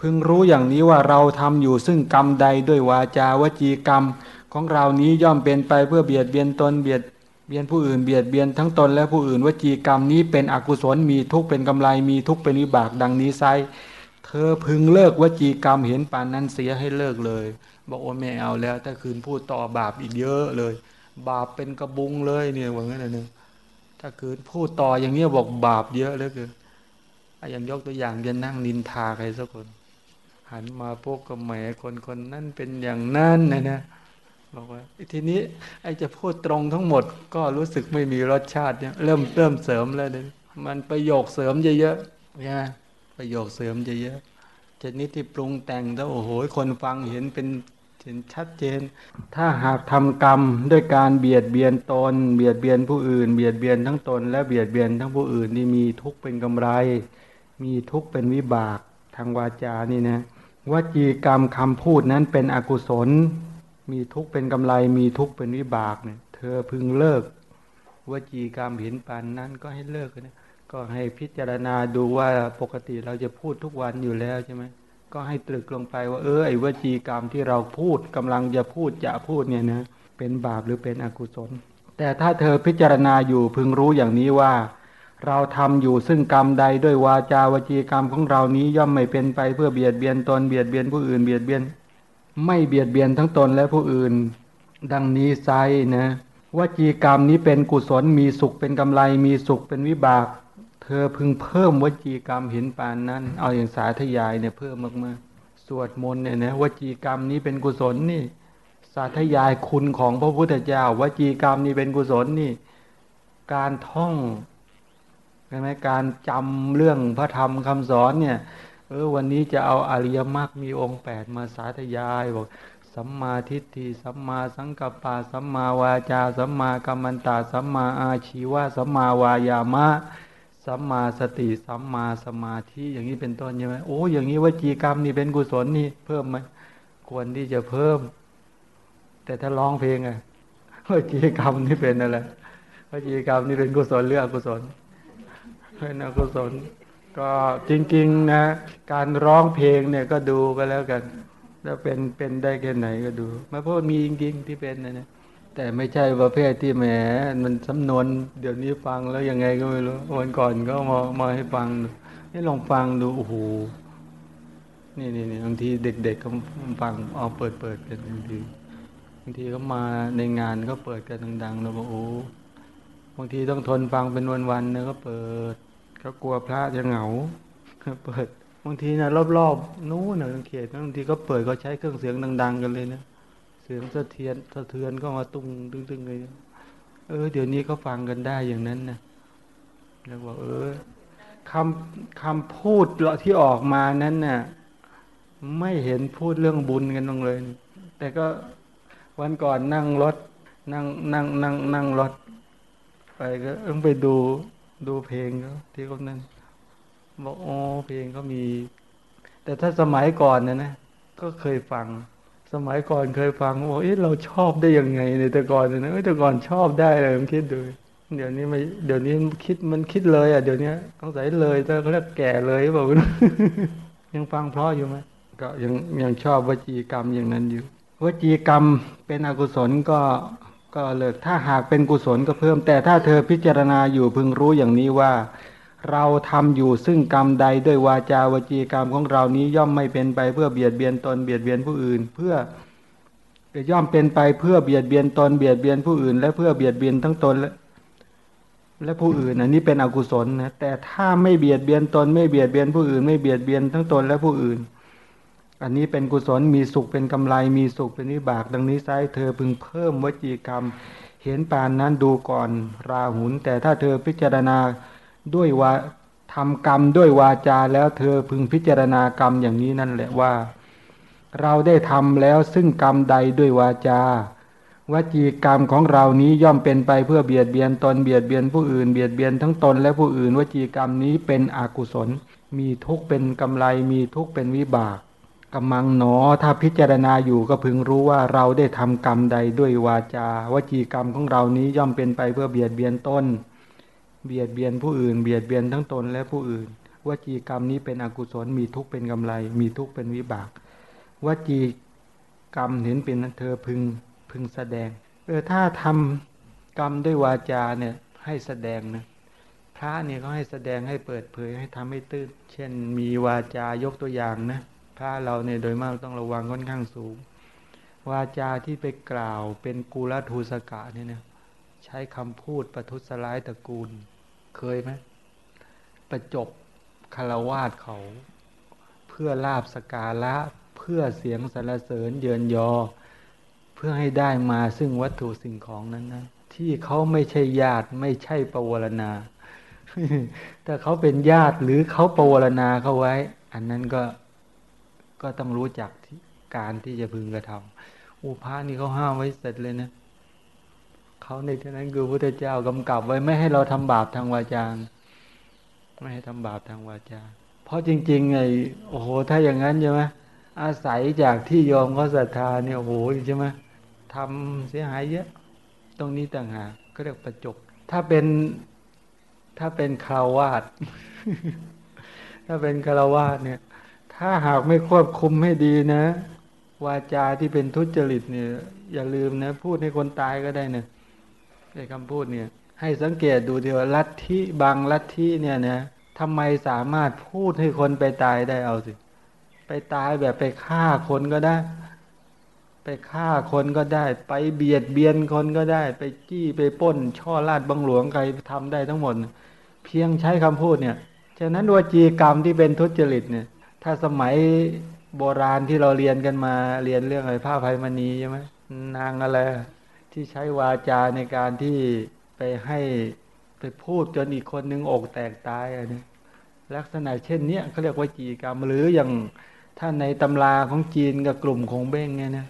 พึงรู้อย่างนี้ว่าเราทำอยู่ซึ่งกรรมใดด้วยวาจาวจีกรรมของเรานี้ย่อมเป็นไปเพื่อเบียดเบียนตนเบียดเบียนผู้อื่นเบียดเบียนทั้งตนและผู้อื่นวจีกรรมนี้เป็นอกุศลมีทุกเป็นกำไรมีทุกเป็นวิบากดังนี้ไซเธอพึงเลิกวจีกรรมเห็นปานนั้นเสียให้เลิกเลย บอกโอ้ไม่เอาแล้วถ้าคืนพูดต่อบาปอีกเยอะเลย บาปเป็นกระบุงเลยเนี่ยว่างั้นนะเนี่ยถ้าคืนพูดต่ออย่างเงี้ยบอกบาปเยอะเลยคืออย่างยกตัวอย่างจะนั่งนินทาใครสักคน หันมาพวกกระแหมคนคนนั้นเป็นอย่างนั้นนะนะบอกว่าทีนี้ ไอ้จะพูดตรงทั้งหมด ก็รู้สึกไม่มีรสชาติเนี่ยเริ่มเริ่มเสริมแล้วเนี่ยมันประโยคเสริมเยอะๆนี่ยประโยคเสริมเยอะๆชนิดที่ปรุงแต่งแล้วโอ้โหคนฟังเห็นเป็น เห็นชัดเจน ถ้าหากทำกรรมด้วยการเบียดเบียนตน เบียดเบียนผู้อื่น เบียดเบียนทั้งตน และเบียดเบียนทั้งผู้อื่นนี่มีทุกข์เป็นกำไร มีทุกข์เป็นวิบากทางวาจานี่นะวจีกรรมคำพูดนั้นเป็นอกุศล มีทุกข์เป็นกำไร มีทุกข์เป็นวิบากเนี่ย เธอพึงเลิกวจีกรรมเห็นปานนั้นก็ให้เลิกนะก็ให้พิจารณาดูว่าปกติเราจะพูดทุกวันอยู่แล้วใช่ไหม ก็ให้ตรึกลงไปว่า เออไอ้วจีกรรมที่เราพูดกำลังจะพูดจะพูดเนี่ยนะเป็นบาปหรือเป็นอกุศล แต่ถ้าเธอพิจารณาอยู่พึงรู้อย่างนี้ว่า เราทำอยู่ซึ่งกรรมใดด้วยวาจาวจีกรรมของเรานี้ย่อมไม่เป็นไปเพื่อเบียดเบียนตนเบียดเบียนผู้อื่นเบียดเบียน ไม่เบียดเบียนทั้งตนและผู้อื่น ดังนี้ไซนะวจีกรรมนี้เป็นกุศลมีสุขเป็นกำไรมีสุขเป็นวิบาก ธอพึงเพิ่มวจีกรรมเห็นปานนั้น เอาอย่างสาธยายเนี่ยเพิ่มมากๆ สวดมนต์เนี่ยนะวจีกรรมนี้เป็นกุศลนี่ สาธยายคุณของพระพุทธเจ้าวจีกรรมนี้เป็นกุศลนี่ การท่องใช่ไหมการจำเรื่องพระธรรมคำสอนเนี่ย เออวันนี้จะเอาอริยมรรคมีองค์แปดมาสาธยายบอกสัมมาทิฏฐิสัมมาสังกัปปะสัมมาวาจาสัมมากัมมันตาสัมมาอาชีวะสัมมาวายามะ สัมมาสติสัมมาสมาธิอย่างนี้เป็นต้นใช่ไหมโอ้อย่างนี้วจีกรรมนี่เป็นกุศลนี่เพิ่มไหมควรที่จะเพิ่ม แต่ถ้าร้องเพลงอะวจีกรรมนี่เป็นอะไรวจีกรรมนี่เป็นกุศลหรืออกุศลเป็นอกุศล ก็จริง ๆ นะ การร้องเพลงเนี่ยก็ดูก็แล้วกัน แล้วเป็นเป็นได้แค่ไหนก็ดูมาเพราะมีจริงๆที่เป็นนะเนี่ย แต่ไม่ใช่ประเภทที่แหมมันสำนวน เดี๋ยวนี้ฟังแล้วยังไงก็ไม่รู้วันก่อนก็มามาให้ฟังให้ลองฟังดูโอ้โหนี่นี่นี่บางทีเด็กๆก็ฟังเอาเปิดเปิดกันบางทีบางทีก็มาในงานก็เปิดกันดังๆแล้วบอกโอ้บางทีต้องทนฟังเป็นวันๆเนะก็เปิดก็กลัวพระจะเหงาเปิดบางทีนะรอบๆนู้นนะเขตบางทีก็เปิดก็ใช้เครื่องเสียงดัง ๆ กันเลยนะ สียงสะเทียนสะเทือนก็มาตุ้งตึงๆเลยเออ เดี๋ยวนี้ก็ฟังกันได้อย่างนั้นนะแล้วบอกเออคำคำพูดที่ออกมานั้นน่ะ ไม่เห็นพูดเรื่องบุญกันตรงเลย แต่ก็วันก่อนนั่งรถ นั่งนั่งนั่งนั่งรถ ไปก็เอิงไปดูดูเพลงเขาที่เขานั้นบอกอ๋อเพลงเขามี แต่ถ้าสมัยก่อนเนี่ยนะก็เคยฟัง สมัยก่อนเคยฟังบอกเอ๊ะเราชอบได้ยังไงในแต่ก่อนนี่ยนะแต่ก่อนชอบได้เลยผมคิดดู เดี๋ยวนี้ไม่เดี๋ยวนี้คิดมันคิดเลยอะเดี๋ยวนี้ต้องใส่เลยแต่เขาเรียกแก่เลยบอกยังฟังเพราะอยู่ไหมก็ยังยังชอบวจีกรรมอย่างนั้นอยู่วจีกรรมเป็นอกุศลก็ก็เลิกถ้าหากเป็นกุศลก็เพิ่ม แต่ถ้าเธอพิจารณาอยู่พึงรู้อย่างนี้ว่า เราทำอยู่ซึ่งกรรมใดด้วยวาจาวจีกรรมของเรานี้ย่อมไม่เป็นไปเพื่อเบียดเบียนตนเบียดเบียนผู้อื่น เพื่อย่อมเป็นไปเพื่อเบียดเบียนตนเบียดเบียนผู้อื่น และเพื่อเบียดเบียนทั้งตนและและผู้อื่นอันนี้เป็นอกุศลนะแต่ถ้าไม่เบียดเบียนตนไม่เบียดเบียนผู้อื่น ไม่เบียดเบียนทั้งตนและผู้อื่น อันนี้เป็นกุศลมีสุขเป็นกำไรมีสุขเป็นวิบาก ดังนี้ไซเธอพึงเพิ่มวจีกรรม เห็นปานนั้นดูก่อนราหุนแต่ถ้าเธอพิจารณา ด้วยว่าทำกรรมด้วยวาจาแล้วเธอพึงพิจารณากรรมอย่างนี้นั่นแหละว่า เราได้ทำแล้วซึ่งกรรมใดด้วยวาจาวจีกรรมของเรานี้ย่อมเป็นไปเพื่อเบียดเบียนตนเบียดเบียนผู้อื่นเบียดเบียนทั้งตนและผู้อื่นวจีกรรมนี้เป็นอกุศล มีทุกเป็นกำไรมีทุกเป็นวิบากกำมังหนอถ้าพิจารณาอยู่ก็พึงรู้ว่าเราได้ทำกรรมใดด้วยวาจาวจีกรรมของเรานี้ย่อมเป็นไปเพื่อเบียดเบียนตน เบียดเบียนผู้อื่น เบียดเบียนทั้งตนและผู้อื่นวจีกรรมนี้เป็นอกุศลมีทุกข์เป็นกำไร มีทุกข์เป็นวิบากวจีกรรมเห็นเป็นเธอพึงพึงแสดง เออถ้าทำกรรมด้วยวาจาเนี่ยให้แสดงนะพระเนี่ยเขาให้แสดงให้เปิดเผยให้ทำให้ตื้นเช่นมีวาจายกตัวอย่างนะพระเราเนี่ยโดยมากต้องระวังค่อนข้างสูง วาจาที่ไปกล่าวเป็นกูลทูสกะเนี่ยนะ ใช้คำพูดประทุษร้ายตระกูล เคยไหมประจบคารวาสเขา เพื่อลาบสกาละเพื่อเสียงสรรเสริญเยินยอ เพื่อให้ได้มาซึ่งวัตถุสิ่งของนั้นนะที่เขาไม่ใช่ญาติไม่ใช่ปวารณา แต่เขาเป็นญาติหรือเขาปวารณาเขาไว้ อันนั้นก็ก็ต้องรู้จักการที่จะพึงกระทำอุปานี่เขาห้ามไว้เสร็จเลยนะ เขาในที่นั้นคือพระเจ้ากำกับไว้ไม่ให้เราทำบาปทางวาจา ไม่ให้ทำบาปทางวาจา เพราะจริงๆไงโอ้โหถ้าอย่างนั้นใช่ไหมอาศัยจากที่ยอมเขาศรัทธาเนี่ยโอ้โหใช่ไหมทำเสียหายเยอะ ตรงนี้ต่างหากเขาเรียกประจบถ้าเป็นถ้าเป็นคารวาสถ้าเป็นคารวาสเนี่ย ถ้าหากไม่ควบคุมให้ดีนะ วาจาที่เป็นทุจริตเนี่ย อย่าลืมนะ พูดให้คนตายก็ได้เนะ ไอ้คำพูดเนี่ย ให้สังเกตดูเดียวลัทธิบางลัทธิเนี่ยนะทำไมสามารถพูดให้คนไปตายได้เอาสิ ไปตายแบบไปฆ่าคนก็ได้ ไปฆ่าคนก็ได้ ไปเบียดเบียนคนก็ได้ ไปจี้ไปป้น ช่อลาดบังหลวงใครทำได้ทั้งหมด เพียงใช้คำพูดเนี่ยฉะนั้นวจีกรรมที่เป็นทุจริตเนี่ย ถ้าสมัยโบราณที่เราเรียนกันมาเรียนเรื่องอะไรผ้าไพมณีใช่ไหมนางอะไร ที่ใช้วาจาในการที่ไปให้ไปพูดจนอีกคนนึงอกแตกตายอันนี้ลักษณะเช่นเนี้ยเขาเรียกว่าจีกรรม หรืออย่างถ้าในตำราของจีนกับกลุ่มของเบ้งเนี่ยนะ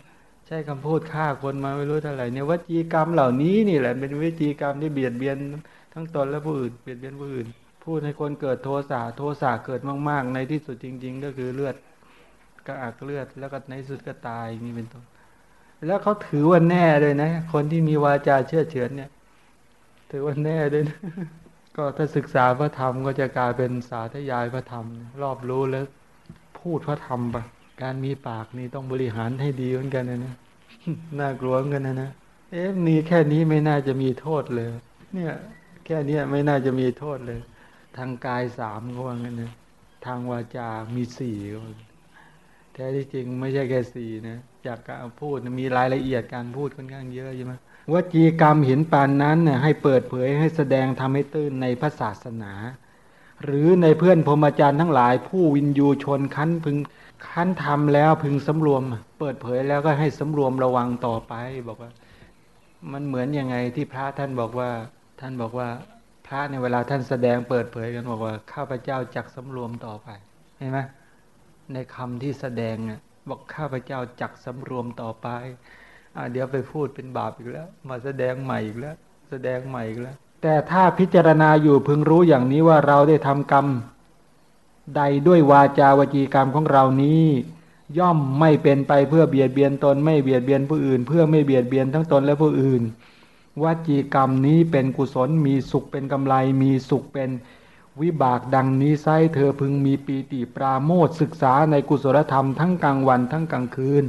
ใช้คำพูดฆ่าคนมาไม่รู้เท่าไหร่เนี่ยวจีกรรมเหล่านี้นี่แหละเป็นวิจีกรรมที่เบียดเบียนทั้งตนและผู้อื่นเบียดเบียนผู้อื่น พูดให้คนเกิดโทสะโทสะเกิดมาก ๆ ในที่สุดจริง ๆ ก็คือเลือดกระอักเลือดแล้วก็ในสุดก็ตายนี่เป็นต้น แล้วเขาถือว่าแน่เลยนะ คนที่มีวาจาเชื่อเฉือนเนี่ย ถือว่าแน่เลยนะก็ถ้าศึกษาพระธรรมก็จะกลายเป็นสาธยายพระธรรม รอบรู้แล้ว พูดพระธรรมปะการมีปากนี่ต้องบริหารให้ดีเหมือนกันนะนะน่ากลัวเหมือนกันนะนะเอ๊ะมีแค่นี้ไม่น่าจะมีโทษเลย เนี่ย แค่นี้ไม่น่าจะมีโทษเลย ทางกายสามก็ว่างั้นนะทางวาจา มีสี่ก็ ท้ที่จริงไม่ใช่แค่สี่นะจากการพูดมีรายละเอียดการพูดค่อนข้างเยอะใช่ไหมวจีกรรมเห็นปานนั้นเนี่ยให้เปิดเผยให้แสดงทำให้ตื้นในพระศาสนา หรือในเพื่อนพรหมจารย์ทั้งหลาย ผู้วินยูชนคั้นพึงคั้นทำแล้วพึงสำรวม เปิดเผยแล้วก็ให้สำรวมระวังต่อไป บอกว่า มันเหมือนยังไงที่พระท่านบอกว่า ท่านบอกว่าพระในเวลาท่านแสดงเปิดเผยกันบอกว่าข้าพเจ้าจักสำรวมต่อไปเห็นไหม ในคำที่แสดงอะบอกข้าพเจ้าจักสำรวมต่อไปเดี๋ยวไปพูดเป็นบาปอีกแล้ว มาแสดงใหม่อีกแล้ว แสดงใหม่อีกแล้ว แต่ถ้าพิจารณาอยู่พึงรู้อย่างนี้ว่าเราได้ทำกรรม ใดด้วยวาจาวจีกรรมของเรานี้ ย่อมไม่เป็นไปเพื่อเบียดเบียนตนไม่เบียดเบียนผู้อื่น เพื่อไม่เบียดเบียนทั้งตนและผู้อื่นวจีกรรมนี้เป็นกุศลมีสุขเป็นกำไรมีสุขเป็น วิบากดังนี้ไซเธอพึงมีปีติปราโมทศึกษาในกุศลธรรมทั้งกลางวันทั้งกลางคืน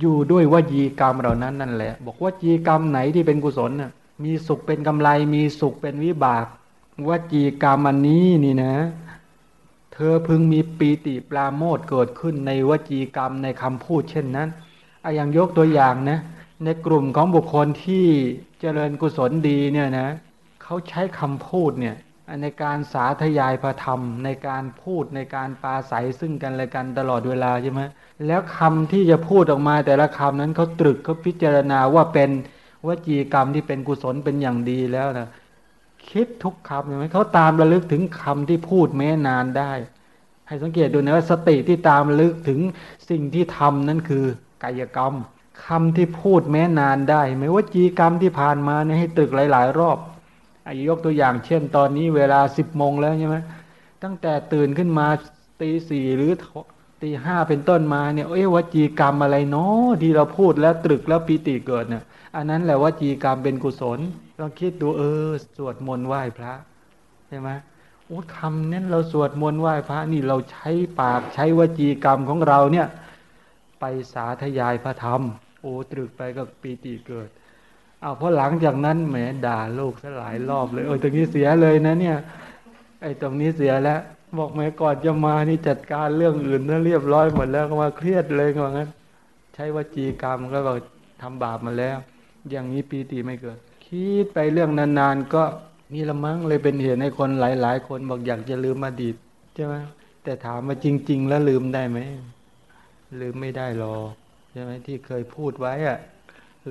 อยู่ด้วยวจีกรรมเหล่านั้นนั่นแหละ บอกว่าจีกรรมไหนที่เป็นกุศลน่ะมีสุขเป็นกำไรมีสุขเป็นวิบากวจีกรรมอันนี้นี่นะ เธอพึงมีปีติปราโมทเกิดขึ้นในวจีกรรมในคำพูดเช่นนั้นออย่างยกตัวอย่างนะในกลุ่มของบุคคลที่เจริญกุศลดีเนี่ยนะเขาใช้คำพูดเนี่ย ในการสาธยายพระธรรม ในการพูดในการปาศัยซึ่งกันและกันตลอดเวลาใช่ไหมแล้วคำที่จะพูดออกมาแต่ละคำนั้นเขาตรึกเขาพิจารณาว่าเป็นวจีกรรมที่เป็นกุศลเป็นอย่างดีแล้วนะคิดทุกคำเห็นไหมเขาตามระลึกถึงคำที่พูดแม้นานได้ ให้สังเกตดูนะว่าสติที่ตามระลึกถึงสิ่งที่ทำนั้นคือกายกรรมคำที่พูดแม้นานได้ไหมว่าจีกรรมที่ผ่านมาเนี่ยให้ตรึกหลาย ๆ รอบ ยกตัวอย่าง เช่น ตอนนี้เวลาสิบโมงแล้วใช่ไหมตั้งแต่ตื่นขึ้นมาตีสี่หรือตีห้าเป็นต้นมาเนี่ยเอ้ยวจีกรรมอะไรเนาะที่เราพูดแล้วตรึกแล้วปีติเกิดเนี่ยอันนั้นแหละวจีกรรมเป็นกุศลลองคิดดูเออ สวดมนต์ไหว้พระใช่ไหมโอ้คำนั้นเราสวดมนต์ไหว้พระนี่เราใช้ปากใช้วจีกรรมของเราเนี่ย ไปสาธยายพระธรรม โอ้ตรึกไปก็ปีติเกิด เอาพราะหลังจากนั้นแหมด่าโลกซะหลายรอบเลยโอ้ยตรงนี้เสียเลยนะเนี่ย ไอ้ตรงนี้เสียแล้ว บอกแม่ก่อนจะมานี่จัดการเรื่องอื่นนั่นเรียบร้อยหมดแล้วก็มาเครียดเลยว่างั้น ใช้วจีกรรมก็บอกทำบาปมาแล้ว อย่างนี้ปีติไม่เกิด คิดไปเรื่องนานๆก็มีละมั้งเลยเป็นเหตุให้คนหลาย ๆ คนบอกอยากจะลืมอดีตใช่ไหมแต่ถามมาจริง ๆ แล้วลืมได้ไหมลืมไม่ได้หรอกใช่ไหมที่เคยพูดไว้อะ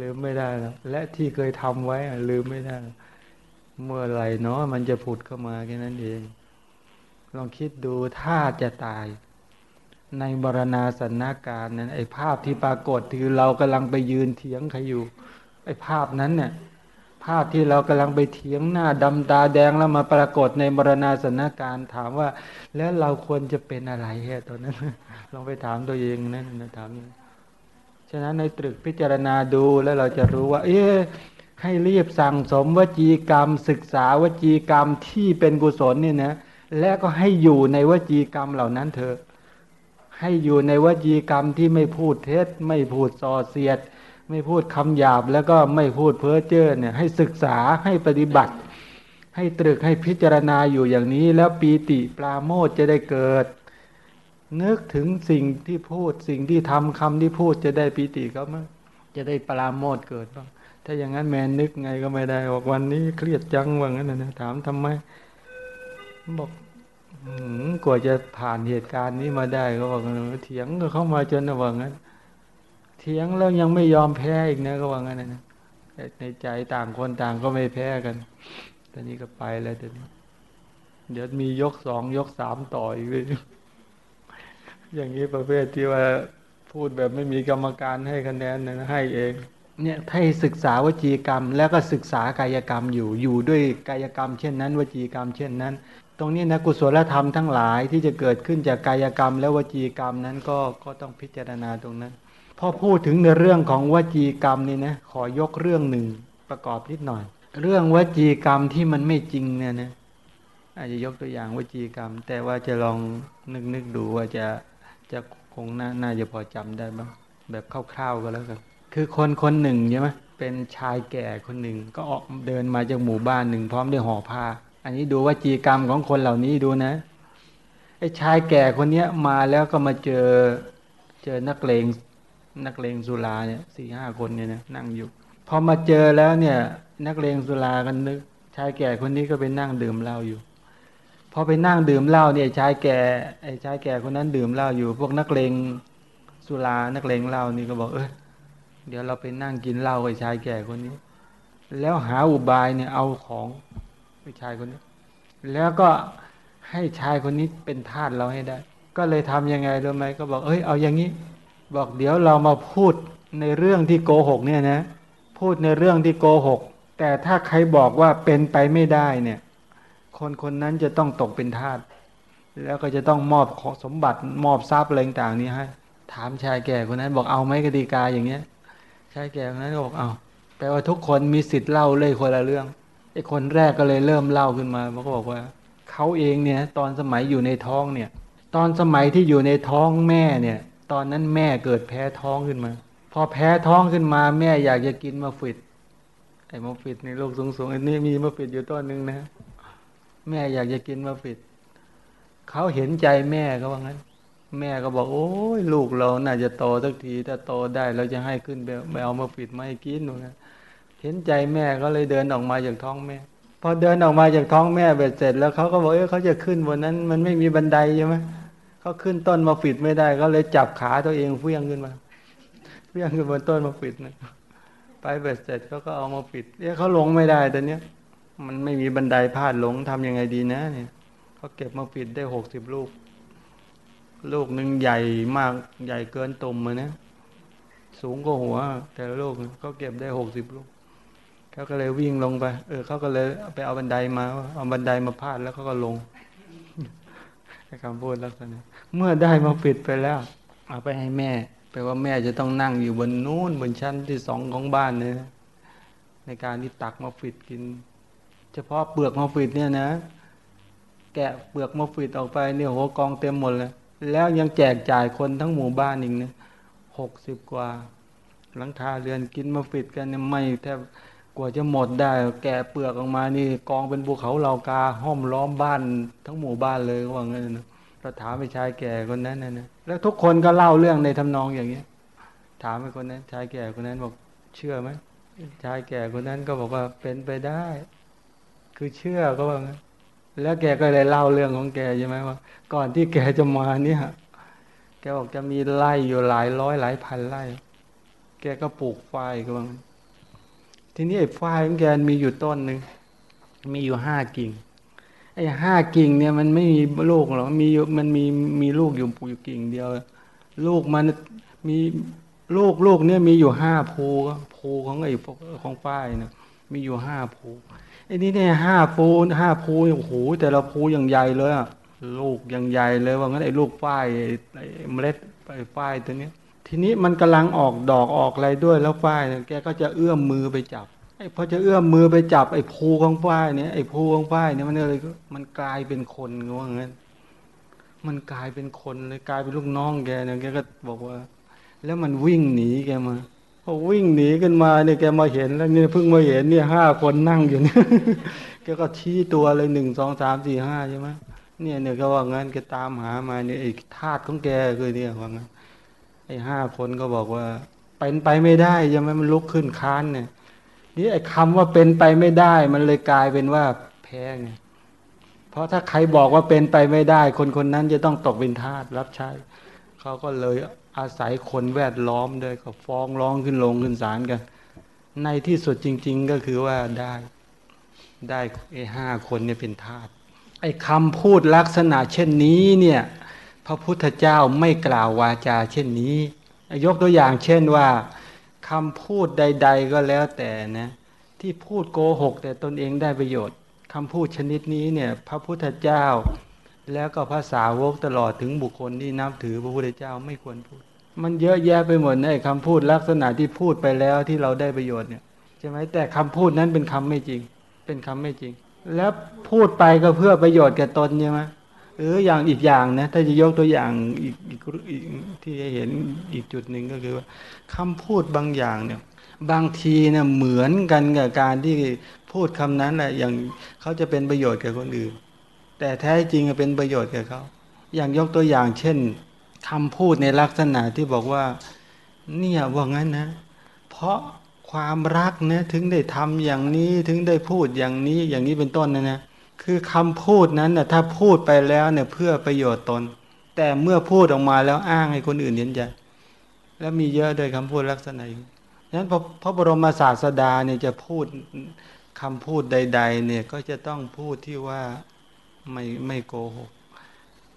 ลืมไม่ได้แล้วและที่เคยทำไว้ลืมไม่ได้ เมื่อไหร่เนาะมันจะผุดเข้ามาแค่นั้นเอง ลองคิดดูถ้าจะตาย ในบรณาสนาการนั้น ไอ้ภาพที่ปรากฏคือเรากำลังไปยืนเถียงใครอยู่ ไอ้ภาพนั้นเนี่ยภาพที่เรากำลังไปเถียงหน้าดำตาแดงแล้วมาปรากฏในบรณาสนาการถามว่า แล้วเราควรจะเป็นอะไรฮะตอนนั้นลองไปถามตัวเองนั่นนะถาม ฉะนั้นในตรึกพิจารณาดูแล้วเราจะรู้ว่า เอ๊ให้รีบสั่งสมวจีกรรม ศึกษาวจีกรรมที่เป็นกุศลนี่นะและก็ให้อยู่ในวจีกรรมเหล่านั้นเถอะ ให้อยู่ในวจีกรรมที่ไม่พูดเท็จ ไม่พูดส่อเสียด ไม่พูดคำหยาบแล้วก็ไม่พูดเพ้อเจ้อเนี่ยให้ศึกษาให้ปฏิบัติ ให้ตรึกให้พิจารณาอยู่อย่างนี้ แล้วปีติปราโมทจะได้เกิด นึกถึงสิ่งที่พูดสิ่งที่ทำคำที่พูดจะได้ปีติก็มั้งจะได้ปราโมทเกิดบ้างถ้าอย่างนั้นแม่นึกไงก็ไม่ได้บอกวันนี้เครียดจังว่างั้นนะถามทำไมบอกกว่าจะผ่านเหตุการณ์นี้มาได้ก็บอกเถียงก็เข้ามาจนว่างั้นเถียงแล้วยังไม่ยอมแพ้อีกนะก็ว่างั้นนะในใจต่างคนต่างก็ไม่แพ้กันตอนนี้ก็ไปแล้วเดี๋ยวนี้เดี๋ยวมียกสองยกสามต่ออีกเลย อย่างนี้ประเภทที่ว่าพูดแบบไม่มีกรรมการให้คะแนนนะให้เอง เนี่ยให้ศึกษาวจีกรรม แล้วก็ศึกษากายกรรมอยู่อยู่ด้วยกายกรรม เช่นนั้น วจีกรรม เช่นนั้น ตรงนี้นะกุศลธรรมทั้งหลายที่จะเกิดขึ้นจากกายกรรม และวจีกรรมนั้นก็ก็ต้องพิจารณาตรงนั้น พอพูดถึงในเรื่องของวจีกรรมนี่นะขอยกเรื่องหนึ่งประกอบนิดหน่อย เรื่องวจีกรรมที่มันไม่จริงเนี่ยนะอาจจะยกตัวอย่างวจีกรรม แต่ว่าจะลองนึกนึกดูว่าจะ จะคงน่าน่าจะพอจำได้บ้างแบบคร่าวๆก็แล้วกันคือคนคนหนึ่งใช่ไหมเป็นชายแก่คนหนึ่ง ก็ออกเดินมาจากหมู่บ้านหนึ่งพร้อมด้วยห่อผ้า อันนี้ดูว่าจีกรรมของคนเหล่านี้ดูนะไอ้ชายแก่คนเนี้ยมาแล้วก็มาเจอเจอนักเลงนักเลงสุราเนี่ยสี่ห้าคนเนี่ยนะนั่งอยู่พอมาเจอแล้วเนี่ย นักเลงสุรากันนึกชายแก่คนนี้ก็ไปนั่งดื่มเหล้าอยู่ อไปนั่งดื่มเหล้าเนี่ยชายแก่ไอ้ชายแก่คนนั้นดื่มเหล้าอยู่พวกนักเลงสุรานักเลงเหล้านี่ก็บอกเออเดี๋ยวเราไปนั่งกินเหล้ากับชายแก่คนนี้ แล้วหาอุบายเนี่ยเอาของไอ้ชายคนนี้ แล้วก็ให้ชายคนนี้เป็นทาสเราให้ได้ ก็เลยทํำยังไงรู้ไหมก็บอกเอ้ยเอาอย่างนี้ บอกเดี๋ยวเรามาพูดในเรื่องที่โกหกเนี่ยนะ พูดในเรื่องที่โกหก แต่ถ้าใครบอกว่าเป็นไปไม่ได้เนี่ย คนคนนั้นจะต้องตกเป็นทาสแล้วก็จะต้องมอบของสมบัติมอบทรัพย์อะไรต่างๆนี้ให้ถามชายแก่คนนั้น บอกเอาไหมกติกาอย่างเงี้ยชายแก่คนนั้นบอกเอาแปลว่าทุกคนมีสิทธิ์เล่าเลยคนละเรื่องไอ้คนแรกก็เลยเริ่มเล่าขึ้นมาเขาก็บอกว่าเขาเองเนี่ยตอนสมัยอยู่ในท้องเนี่ย ตอนสมัยที่อยู่ในท้องแม่เนี่ย ตอนนั้นแม่เกิดแพ้ท้องขึ้นมา พอแพ้ท้องขึ้นมาแม่อยากจะกินมะฟิดไอ้มะฟิดในโลกสูงๆอันนี้มีมะฟิดอยู่ต้นหนึ่งนะ แม่อยากจะกินมะฟิดเขาเห็นใจแม่ก็ว่างั้น แม่ก็บอกโอ้ยลูกเราน่าจะโตสักทีถ้าโตได้เราจะให้ขึ้นไปเอามะฟิดมาให้กินหนูนะเห็นใจแม่ก็เลยเดินออกมาจากท้องแม่ พอเดินออกมาจากท้องแม่เบ็ดเสร็จ แล้วเขาก็บอกเออเขาจะขึ้นบนนั้น มันไม่มีบันไดใช่ไหมเขาขึ้นต้นมาฟิดไม่ได้ ก็เลยจับขาตัวเองเฟี้ยงขึ้นมาเฟี้ยงขึ้นบนต้นมาฟิดนะไปเบ็ดเสร็จเขาก็เอามาฟิดเอ๊ะเขาลงไม่ได้ตอนเนี้ย มันไม่มีบันไดพาดหลงทำยังไงดีนะเนี่ยเขาเก็บมาฟิดได้หกสิบลูก ลูกหนึ่งใหญ่มากใหญ่เกินตุ่มเลยนะ สูงกว่าหัว แต่ละลูกเขาเก็บได้หกสิบลูกเขาก็เลยวิ่งลงไป เออเขาก็เลยไปเอาบันไดมา เอาบันไดมาพาดแล้วเขาก็ลงคำพูดลักษณะเมื่อได้มาปิดไปแล้ว เอาไปให้แม่แปลว่าแม่จะต้องนั่งอยู่บนนู้นบนชั้นที่สองของบ้านเนี่ยในการที่ตักมาฟิดกิน เฉพาะเปลือกมาฟิดเนี่ยนะ แกะเปลือกมาฟิดออกไปเนี่ยหัวกองเต็มหมดเลย แล้วยังแจกจ่ายคนทั้งหมู่บ้านอีกเนี่ยหกสิบกว่า หลังคาเรือนกินมาฟิดกันเนี่ยไม่แทบกว่าจะหมดได้ แกะเปลือกออกมานี่ กองเป็นภูเขาเหล่ากาห้อมล้อมบ้านทั้งหมู่บ้านเลยว่างั้นนะเราถามไปชายแก่คนนั้นนะนะแล้วทุกคนก็เล่าเรื่องในทำนองอย่างนี้ถามไปคนนั้น ชายแก่คนนั้นบอกเชื่อไหมชายแก่คนนั้นก็บอกว่าเป็นไปได้ คือเชื่อก็ว่างั้นแล้วแกก็เลยเล่าเรื่องของแกใช่ไหมว่า ก่อนที่แกจะมาเนี่ย แกบอกจะมีไร่อยู่หลายร้อยหลายพันไร่ แกก็ปลูกฝ้ายก็ว่างั้นทีนี้ไอ้ฝ้ายของแกมีอยู่ต้นหนึ่งมีอยู่ห้ากิ่งไอ้ห้ากิ่งเนี่ยมันไม่มีลูกหรอกมีมันมีมีลูกอยู่ปูอยู่กิ่งเดียว ลูกมันมีลูกลูกเนี่ยมีอยู่ห้าภูภูของไอ้ของฝ้ายเนี่ยมีอยู่ห้าภู ไอ้นี่เนี่ยห้าภูห้าภูโอ้โหแต่ละภูอย่างใหญ่เลยอะลูกอย่างใหญ่เลยว่างั้นไอ้ลูกฝ้ายไอ้เมล็ดไอ้ฝ้ายตัวเนี้ย ทีนี้มันกำลังออกดอกออกอะไรด้วยแล้วฝ้ายเนี่ยแกก็จะเอื้อมมือไปจับไอ้พอจะเอื้อมมือไปจับไอ้ภูของฝ้ายเนี่ยไอ้ภูของฝ้ายเนี่ยมันเลยมันกลายเป็นคนว่างั้นมันกลายเป็นคนเลยกลายเป็นลูกน้องแกเนี่ยแกก็บอกว่า แล้วมันวิ่งหนีแกมา พอวิ่งหนีขึ้นมาเนี่ยแกมาเห็นแล้วเนี่ยเพิ่งมาเห็นเนี่ยห้าคนนั่งอยู่เนี่ยแกก็ชี้ตัวเลยหนึ่งสองสามสี่ห้าใช่ไหมเนี่ยเนี่ยก็ว่างั้นแกตามหามาเนี่ยไอ้ธาตุของแกคือเนี่ยว่างั้นไอ้ห้าคนก็บอกว่า เป็นไปไม่ได้ใช่ไหมมันลุกขึ้นค้านเนี่ยนี่ไอ้คำว่าเป็นไปไม่ได้ มันเลยกลายเป็นว่าแพ้ไงเพราะถ้าใครบอกว่าเป็นไปไม่ได้ คนคนนั้นจะต้องตกเป็นทาสรับใช้เขาก็เลย อาศัยคนแวดล้อมด้วยก็ฟ้องร้องขึ้นลงขึ้นศาลกัน ในที่สุดจริง ๆ ก็คือว่าได้ได้ไอ้ห้าคนเนี่ยเป็นทาสไอ้คำพูดลักษณะเช่นนี้เนี่ยพระพุทธเจ้าไม่กล่าววาจาเช่นนี้ ยกตัวอย่างเช่นว่าคำพูดใด ๆ ก็แล้วแต่นะที่พูดโกหก แต่ตนเองได้ประโยชน์คำพูดชนิดนี้เนี่ยพระพุทธเจ้า แล้วก็ภาษาวกตลอดถึงบุคคลที่นับถือพระพุทธเจ้าไม่ควรพูด มันเยอะแยะไปหมดในคำพูดลักษณะที่พูดไปแล้วที่เราได้ประโยชน์เนี่ยใช่ไหมแต่คำพูดนั้นเป็นคำไม่จริง เป็นคำไม่จริง แล้วพูดไปก็เพื่อประโยชน์แก่ตนใช่ไหมเอออย่างอีกอย่างนะถ้าจะยกตัวอย่างอีกอีกที่จะเห็นอีกจุดหนึ่งก็คือว่าคำพูดบางอย่างเนี่ยบางทีเนี่ยเหมือนกันกับการที่พูดคำนั้นแหละอย่างเขาจะเป็นประโยชน์แก่คนอื่น แต่แท้จริงเป็นประโยชน์แก่เขา อย่างยกตัวอย่างเช่น คำพูดในลักษณะที่บอกว่า เนี่ยว่างั้นนะ เพราะความรักนะถึงได้ทำอย่างนี้ถึงได้พูดอย่างนี้อย่างนี้เป็นต้นนะนะคือคำพูดนั้นนะถ้าพูดไปแล้วเนี่ยเพื่อประโยชน์ตน แต่เมื่อพูดออกมาแล้วอ้างให้คนอื่นเห็นใจแล้วมีเยอะโดยคำพูดลักษณะอย่างนั้นพระพระบรมศาสดาเนี่ยจะพูดคำพูดใด ๆ เนี่ยก็จะต้องพูดที่ว่าไม่ไม่โกหก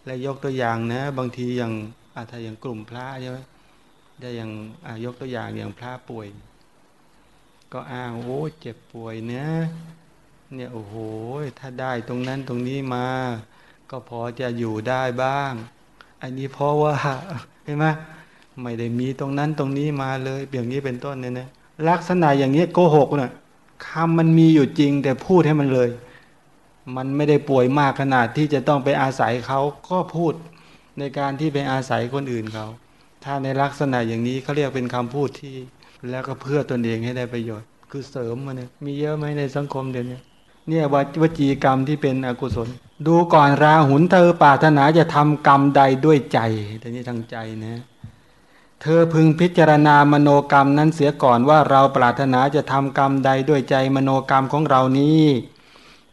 และยกตัวอย่างนะ บางทีอย่างอาถ้าอย่างกลุ่มพระใช่ไหมได้อย่างยกตัวอย่างอย่างพระป่วย ก็อ้างโอ้เจ็บป่วยเนะเนี่ยโอ้โหถ้าได้ตรงนั้นตรงนี้มา ก็พอจะอยู่ได้บ้าง อันนี้เพราะว่าเห็นไหมไม่ได้มีตรงนั้นตรงนี้มาเลยอย่างนี้เป็นต้นเนี่ยนะลักษณะอย่างนี้โกหกเนะ่ะคำมันมีอยู่จริงแต่พูดให้มันเลย มันไม่ได้ป่วยมากขนาดที่จะต้องไปอาศัยเขาก็พูดในการที่ไปอาศัยคนอื่นเขา ถ้าในลักษณะอย่างนี้เขาเรียกเป็นคำพูดที่แล้วก็เพื่อตนเองให้ได้ประโยชน์ คือเสริมมาเนี่ยมีเยอะไหมในสังคมเดี๋ยวนี้เนี่ยวจีกรรมที่เป็นอกุศล ดูก่อนราหุนเธอปรารถนาจะทำกรรมใดด้วยใจแต่นี้ทางใจนะเธอพึงพิจารณามโนกรรมนั้นเสียก่อนว่าเราปรารถนาจะทำกรรมใดด้วยใจมโนกรรมของเรานี้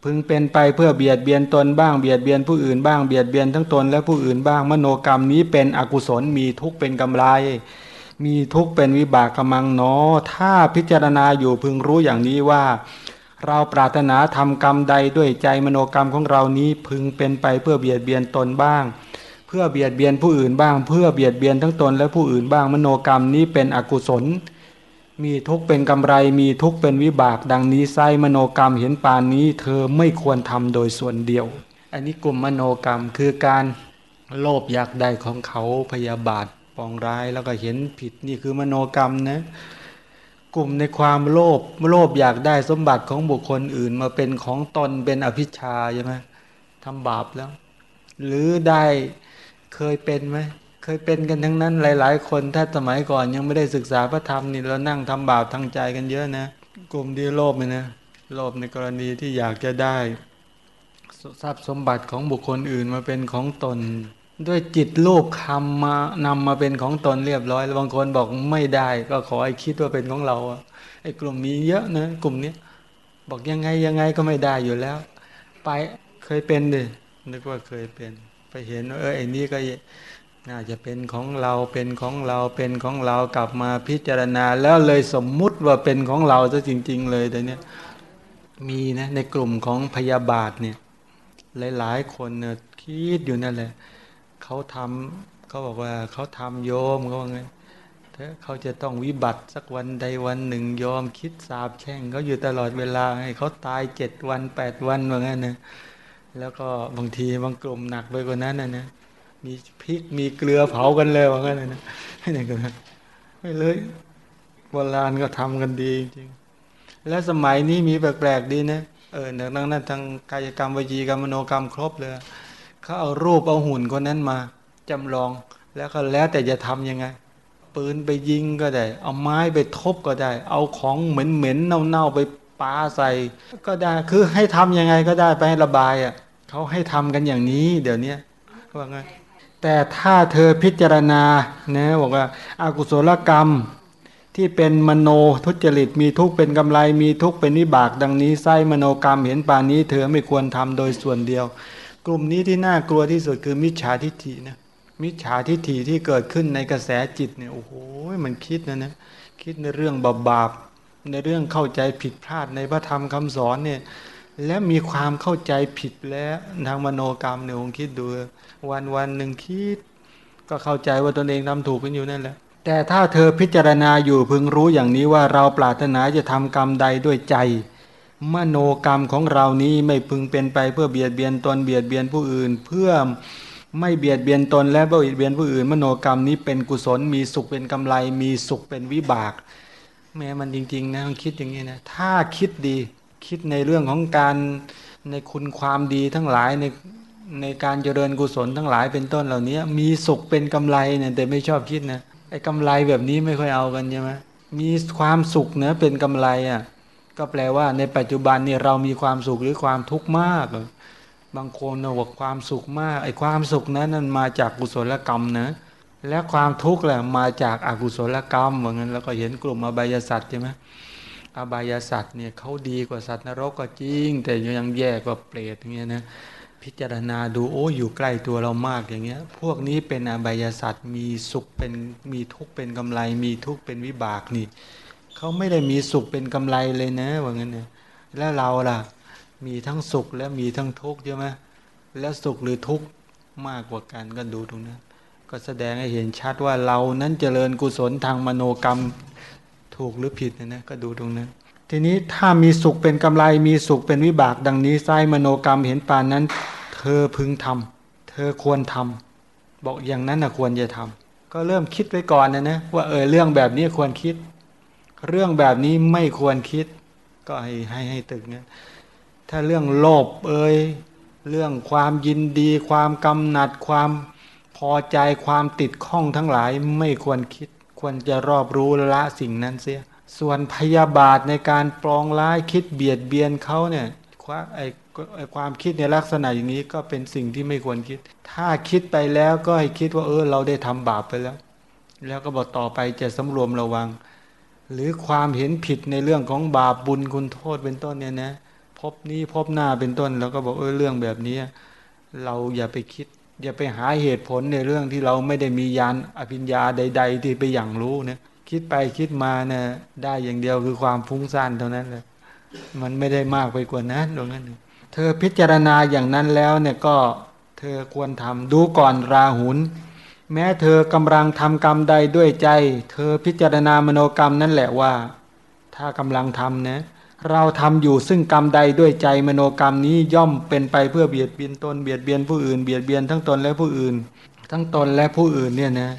พึงเป็นไปเพื่อเบียดเบียนตนบ้างเบียดเบียนผู้อื่นบ้างเบียดเบียนทั้งตนและผู้อื่นบ้าง มโนกรรมนี้เป็นอกุศลมีทุกเป็นกำไร มีทุกเป็นวิบากกำมังเนอถ้าพิจารณาอยู่พึงรู้อย่างนี้ว่า เราปรารถนาทำกรรมใดด้วยใจมโนกรรมของเรานี้พึงเป็นไปเพื่อเบียดเบียนตนบ้าง เพื่อเบียดเบียนผู้อื่นบ้าง เพื่อเบียดเบียนทั้งตนและผู้อื่นบ้างมโนกรรมนี้เป็นอกุศล มีทุกเป็นกำไรมีทุกเป็นวิบาก ดังนี้ไซมโนกรรมเห็นปานนี้ เธอไม่ควรทำโดยส่วนเดียว อันนี้กลุ่มมโนกรรมคือการโลภอยากได้ของเขาพยาบาทปองร้ายแล้วก็เห็นผิดนี่คือมโนกรรมนะกลุ่มในความโลภโลภอยากได้สมบัติของบุคคลอื่นมาเป็นของตนเป็นอภิชาใช่ไหมทำบาปแล้ว หรือได้เคยเป็นไหม เคยเป็นกันทั้งนั้นหลาย ๆ คนถ้าสมัยก่อนยังไม่ได้ศึกษาพระธรรมนี่เรานั่งทำบาปทางใจกันเยอะนะ กลุ่มที่โลภเลยนะโลภในกรณีที่อยากจะได้ทรัพย์สมบัติของบุคคลอื่นมาเป็นของตน ด้วยจิตโลภคำมานำมาเป็นของตนเรียบร้อย แล้วบางคนบอกไม่ได้ก็ขอให้คิดว่าเป็นของเราไอ้กลุ่มนี้เยอะนะกลุ่มนี้บอกยังไงยังไงก็ไม่ได้อยู่แล้ว ไปเคยเป็นดินึกว่าเคยเป็น ไปเห็นเออไอ้นี่ก็ น่าจะเป็นของเราเป็นของเราเป็นของเรากลับมาพิจารณา แล้วเลยสมมุติว่าเป็นของเราซะจริง ๆ เลยแต่เนี้ยมีนะในกลุ่มของพยาบาทเนี่ย หลายๆ คนเนี่ยคิดอยู่นั่นแหละเขาทำเขาบอกว่าเขาทำโยมเขาว่าไงเขาจะต้องวิบัติสักวันใดวันหนึ่งยอมคิดสาบแช่งเขาอยู่ตลอดเวลาให้เขาตายเจ็ดวันแปดวันว่างั้นนะแล้วก็บางทีบางกลุ่มหนักไปกว่านั้นนะนะ มีพริกมีเกลือเผากันเลยว่างั้นนะให้ไหนกันไม่เลยโบราณก็ทำกันดีจริงแล้วสมัยนี้มีแปลกๆดีนะเออดังนั้นทางกายกรรมวิจีกรรมมโนกรรมครบเลยเขาเอารูปเอาหุ่นคนนั้นมาจำลองแล้วก็แล้วแต่จะทํำยังไง ปืนไปยิงก็ได้ เอาไม้ไปทบก็ได้ เอาของเหม็นเหม็นเน่าเน่าไปปาใส่ ก็ได้คือให้ทํำยังไงก็ได้ไปให้ระบายอะเขาให้ทำกันอย่างนี้ เดี๋ยวนี้ว่าไง แต่ถ้าเธอพิจารณานะบอกว่าอากุศลกรรมที่เป็นมโนทุจริตมีทุกเป็นกำไรมีทุกเป็นนิบากดังนี้ไส้มโนกรรมเห็นป่านนี้ เธอไม่ควรทำโดยส่วนเดียว กลุ่มนี้ที่น่ากลัวที่สุดคือมิจฉาทิฏฐินะมิจฉาทิฏฐิที่เกิดขึ้นในกระแสจิตเนี่ยโอ้โหมันคิดนะนะคิดในเรื่องบาบาปในเรื่องเข้าใจผิดพลาดในพระธรรมคำสอนเนี่ย และมีความเข้าใจผิดแล้วทางมโนกรรมเนี่ยผมคิดดู วันวันหนึ่งคิด ก็เข้าใจว่าตนเองทำถูกกันอยู่นั่นแหละ แต่ถ้าเธอพิจารณาอยู่พึงรู้อย่างนี้ว่าเราปรารถนาจะทำกรรมใดด้วยใจ มโนกรรมของเรานี้ไม่พึงเป็นไปเพื่อเบียดเบียนตนเบียดเบียนผู้อื่น เพื่อไม่เบียดเบียนตนและเบียดเบียนผู้อื่น มโนกรรมนี้เป็นกุศลมีสุขเป็นกำไร มีสุขเป็นวิบาก แม้มันจริงๆนะต้องคิดอย่างนี้นะถ้าคิดดี คิดในเรื่องของการในคุณความดีทั้งหลายในในการเจริญกุศลทั้งหลายเป็นต้นเหล่านี้มีสุขเป็นกำไรเนี่ยแต่ไม่ชอบคิดนะไอ้กำไรแบบนี้ไม่ค่อยเอากันใช่ไหมมีความสุขเนะเป็นกำไรอะก็แปลว่าในปัจจุบันเนี่ยเรามีความสุขหรือความทุกข์มาก บางคนบอกความสุขมากไอ้ความสุขนั้นนั้นมาจากกุศลกรรมนะและความทุกข์แหละมาจากอากุศลกรรมเหมือนกันแล้วก็เห็นกลุ่มอบายสัตว์ใช่ไหม อบายสัตว์เนี่ยเขาดีกว่าสัตว์นรกก็จริง แต่ยังแย่กว่าเปรตอย่างเงี้ยนะพิจารณาดูโอ้อยู่ใกล้ตัวเรามากอย่างเงี้ย พวกนี้เป็นอบายสัตว์มีสุขเป็นมีทุกข์เป็นกำไร มีทุกข์เป็นวิบากนี่เขาไม่ได้มีสุขเป็นกำไรเลยนะว่างั้นเนี่ยแล้วเราล่ะ มีทั้งสุขและมีทั้งทุกข์ใช่ไหมแล้วสุขหรือทุกข์มากกว่ากันก็ดูตรงนั้นก็แสดงให้เห็นชัดว่าเรานั้นเจริญกุศลทางมโนกรรม ถูกหรือผิดนะนะก็ดูตรงนั้นทีนี้ถ้ามีสุขเป็นกำไรมีสุขเป็นวิบากดังนี้ไส้มโนกรรมเห็นปานนั้น เธอพึงทำเธอควรทำบอกอย่างนั้นนะควรจะทำก็เริ่มคิดไว้ก่อนนะนะว่าเออเรื่องแบบนี้ควรคิด เรื่องแบบนี้ไม่ควรคิด ก็ให้ให้ให้ตึกเนี่ยถ้าเรื่องโลภเอ่ยเรื่องความยินดี ความกำหนัดความพอใจความติดข้องทั้งหลายไม่ควรคิด ควรจะรอบรู้ละสิ่งนั้นเสีย ส่วนพยาบาทในการปลองร้ายคิดเบียดเบียนเขาเนี่ยไอ้ความคิดในลักษณะอย่างนี้ก็เป็นสิ่งที่ไม่ควรคิด ถ้าคิดไปแล้วก็ให้คิดว่าเออเราได้ทำบาปไปแล้ว แล้วก็บอกต่อไปจะสำรวมระวัง หรือความเห็นผิดในเรื่องของบาปบุญคุณโทษเป็นต้นเนี่ยนะพบนี้พบหน้าเป็นต้น แล้วก็บอกเออเรื่องแบบนี้ เราอย่าไปคิด อย่าไปหาเหตุผลในเรื่องที่เราไม่ได้มียานอภิญญาใด ๆ ที่ไปอย่างรู้เนี่ยคิดไปคิดมาเนะ่ยได้อย่างเดียวคือความฟุ้งซ่านเท่านั้นเลยมันไม่ได้มากไปกว่านั้นตรงนั้นเธอพิจารณาอย่างนั้นแล้วเนี่ยก็เธอควรทำดูก่อนราหุลแม้เธอกำลังทำกรรมใดด้วยใจ เธอพิจารณามโนกรรมนั่นแหละว่า ถ้ากำลังทำนะ เราทำอยู่ซึ่งกรรมใดด้วยใจมโนกรรมนี้ย่อมเป็นไปเพื่อเบียดเบียนตนเบียดเบียนผู้อื่นเบียดเบียนทั้งตนและผู้อื่น ทั้งตนและผู้อื่นเนี่ยนะ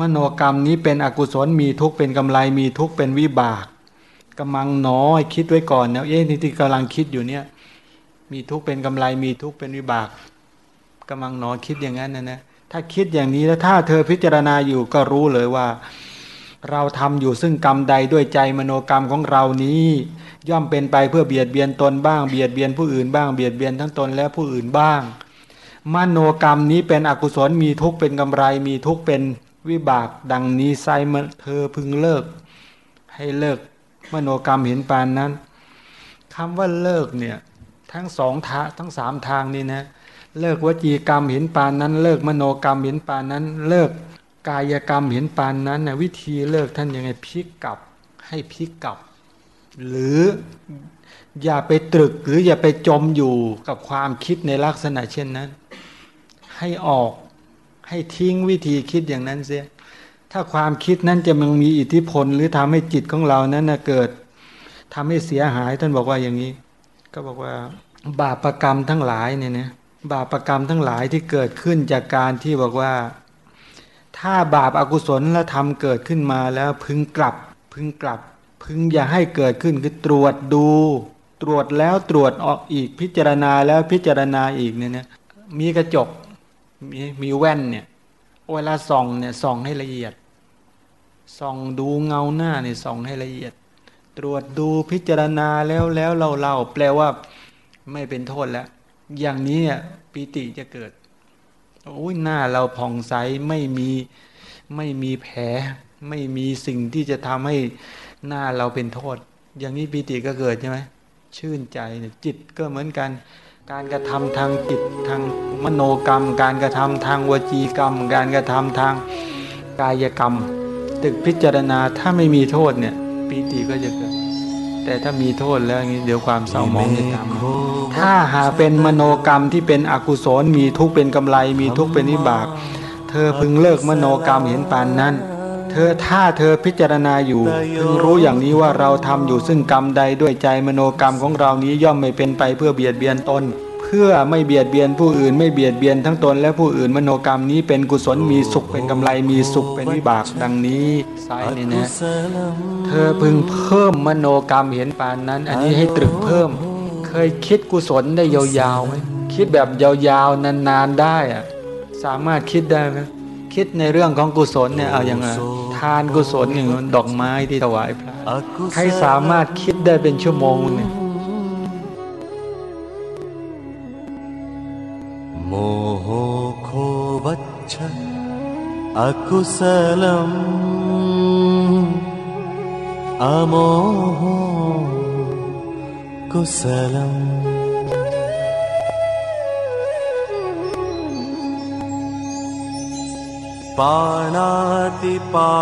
มโนกรรมนี้เป็นอกุศลมีทุกเป็นกำไรมีทุกเป็นวิบากกำลังน้อยคิดไว้ก่อนนะเอ๊ะนี่ที่กำลังคิดอยู่เนี่ยมีทุกเป็นกำไรมีทุกเป็นวิบากกำลังน้อยคิดอย่างนั้นนะนะถ้าคิดอย่างนี้แล้วถ้าเธอพิจารณาอยู่ก็รู้เลยว่า เราทำอยู่ซึ่งกรรมใดด้วยใจมโนกรรมของเรานี้ ย่อมเป็นไปเพื่อเบียดเบียนตนบ้างเบียดเบียนผู้อื่นบ้างเบียดเบียนทั้งตนและผู้อื่นบ้างมโนกรรมนี้เป็นอกุศลมีทุกเป็นกำไรมีทุกเป็นวิบากดังนี้ไซมเธอพึงเลิก ให้เลิก มโนกรรมเห็นปานนั้นคำว่าเลิกเนี่ยทั้งสองทางทั้งสามทางนี่นะเลิกวจีกรรมเห็นปานนั้น เลิกมโนกรรมเห็นปานนั้น เลิกกายกรรมเห็นปานนั้นนะวิธีเลิกท่านยังไงพลิกกลับให้พลิกกลับ หรืออย่าไปตรึกหรืออย่าไปจมอยู่กับความคิดในลักษณะเช่นนั้น ให้ออกให้ทิ้งวิธีคิดอย่างนั้นเสีย ถ้าความคิดนั้นจะมันมีอิทธิพล หรือทำให้จิตของเรานั้นนะเกิดทำให้เสียหายท่านบอกว่าอย่างนี้ ก็บอกว่าบาปรกรรมทั้งหลายเนี่ยนะบาปรกรรมทั้งหลายที่เกิดขึ้นจากการที่บอกว่า ถ้าบาปอากุศลแล้วทำเกิดขึ้นมาแล้วพึงกลับพึงกลับ พึงอย่าให้เกิดขึ้นคือตรวจดู ตรวจแล้วตรวจออกอีกพิจารณาแล้วพิจารณาอีกเนี่ยนะมีกระจกมีมีแว่นเนี่ยเวลาส่องเนี่ยส่องให้ละเอียดส่องดูเงาหน้าเนี่ยส่องให้ละเอียด ตรวจดูพิจารณาแล้วแล้วเราเล่าแปลว่าไม่เป็นโทษแล้ว อย่างนี้ปีติจะเกิดโอ้ยหน้าเราผ่องใสไม่มีไม่มีแผล ไม่มีสิ่งที่จะทำให้ หน้าเราเป็นโทษ อย่างนี้ปีติก็เกิดใช่ไหมชื่นใจเนี่ยจิตก็เหมือนกัน การกระทำทางจิตทางมโนกรรม การกระทำทางวจีกรรม การกระทำทางกายกรรม ตึกพิจารณาถ้าไม่มีโทษเนี่ยปีติก็จะเกิด แต่ถ้ามีโทษแล้วงี้เดี๋ยวความเศร้าหมองจะตามถ้าหาเป็นมโนกรรมที่เป็นอกุศลมีทุกข์เป็นกำไร มีทุกข์เป็นนิบาก เธอพึงเลิกมโนกรรมเห็นปานนั้น เธอถ้าเธอพิจารณาอยู่พึงรู้อย่างนี้ว่าเราทำอยู่ซึ่งกรรมใดด้วยใจมโนกรรมของเรานี้ย่อมไม่เป็นไปเพื่อเบียดเบียนตน เพื่อไม่เบียดเบียนผู้อื่นไม่เบียดเบียนทั้งตนและผู้อื่นมโนกรรมนี้เป็นกุศลมีสุขเป็นกำไรมีสุขเป็นวิบากดังนี้สายนี่นะเธอพึงเพิ่มมโนกรรมเห็นปานนั้น อันนี้ให้ตรึกเพิ่ม เคยคิดกุศลได้ยาวๆไหมคิดแบบยาวๆนานๆได้อะสามารถคิดได้ไหมคิดในเรื่องของกุศลเนี่ยเอาอย่างไง ทานกุศลอย่างดอกไม้ที่ถวายพระใครสามารถคิดได้เป็นชั่วโมงเนี่ยโมโหโควัชอกุศลมอโมโหกุศลม पाणातिपातो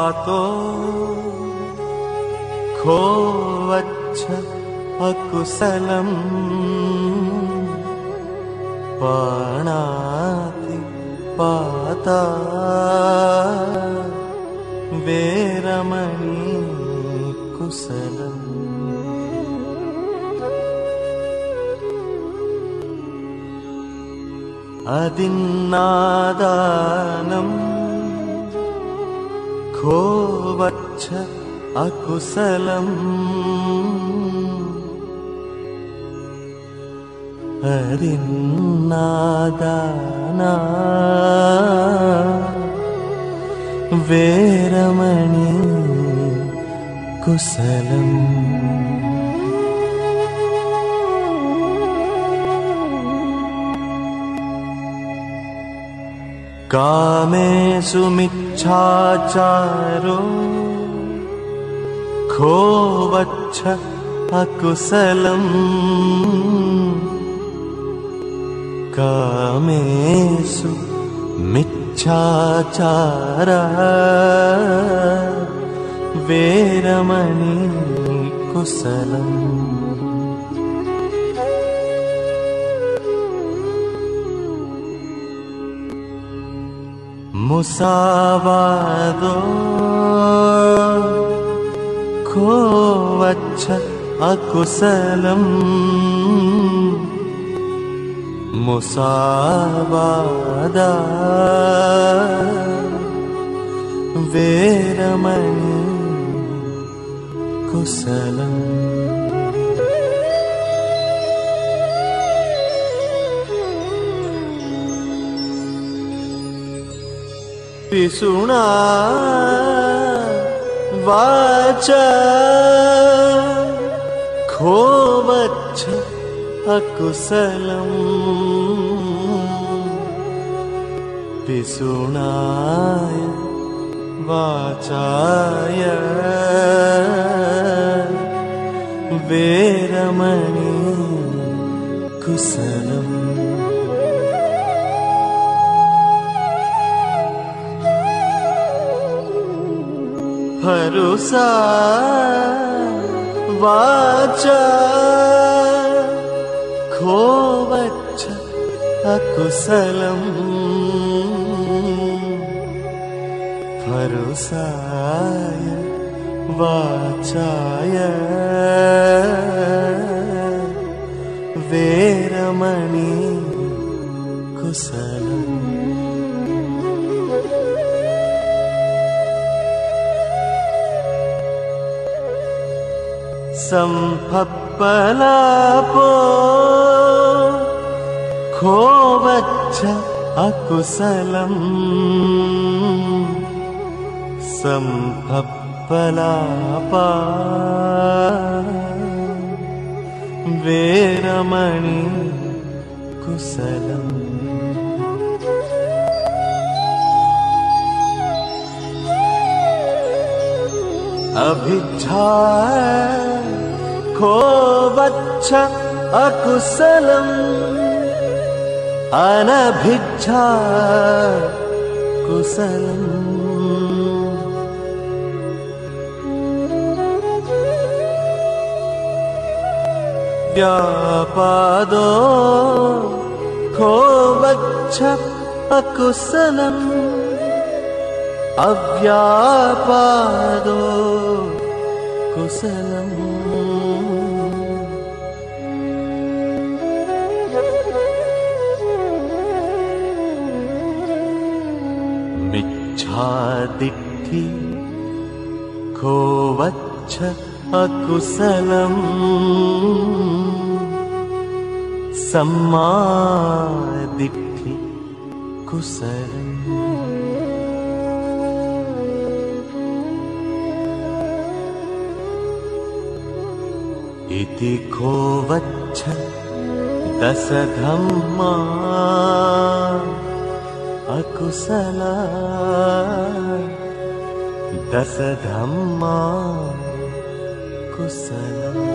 खोवच्छ अकुशलम् वकुशलम् पाणाति पातारमणी कुशलम् अदिन्नादानम् गोवक्ष अकुशलम्। हरिन्नादाना। वेरमणि कुशलम्। कामेषु मिच्छाचारो खोवच्छ अकुशलम्। कामेषु मिच्छाचार। वेरमणि कुशलम् मुसावादो खो वच्छ अकुशलम् मुसावादा वेरमणि कुशलम् पिसुणा वाच खोवच्छ अकुशलम् पिसुणाय वाचाय वेरमणि कुशलम् भरुसा वाचा खोवच्छ अकुशलम्। भरुसाय वाचाय वेरमणि सम्फप्पलापो खोवच्छ अकुशलम्। सम्फप्पलापा वेरमणि कुशलम्। अभिच्छा अकुशलम् अनभिक्ष कुशलम्। व्यापादो खो वक्ष अकुशलम् अव्यापादो कुशलम्। मिच्छादिट्ठि खोवच्छ अकुशलम्। सम्मादिट्ठि कुशलम्। इति खोवच्छ दशधम्मा अकुशला दशधम्मा कुशला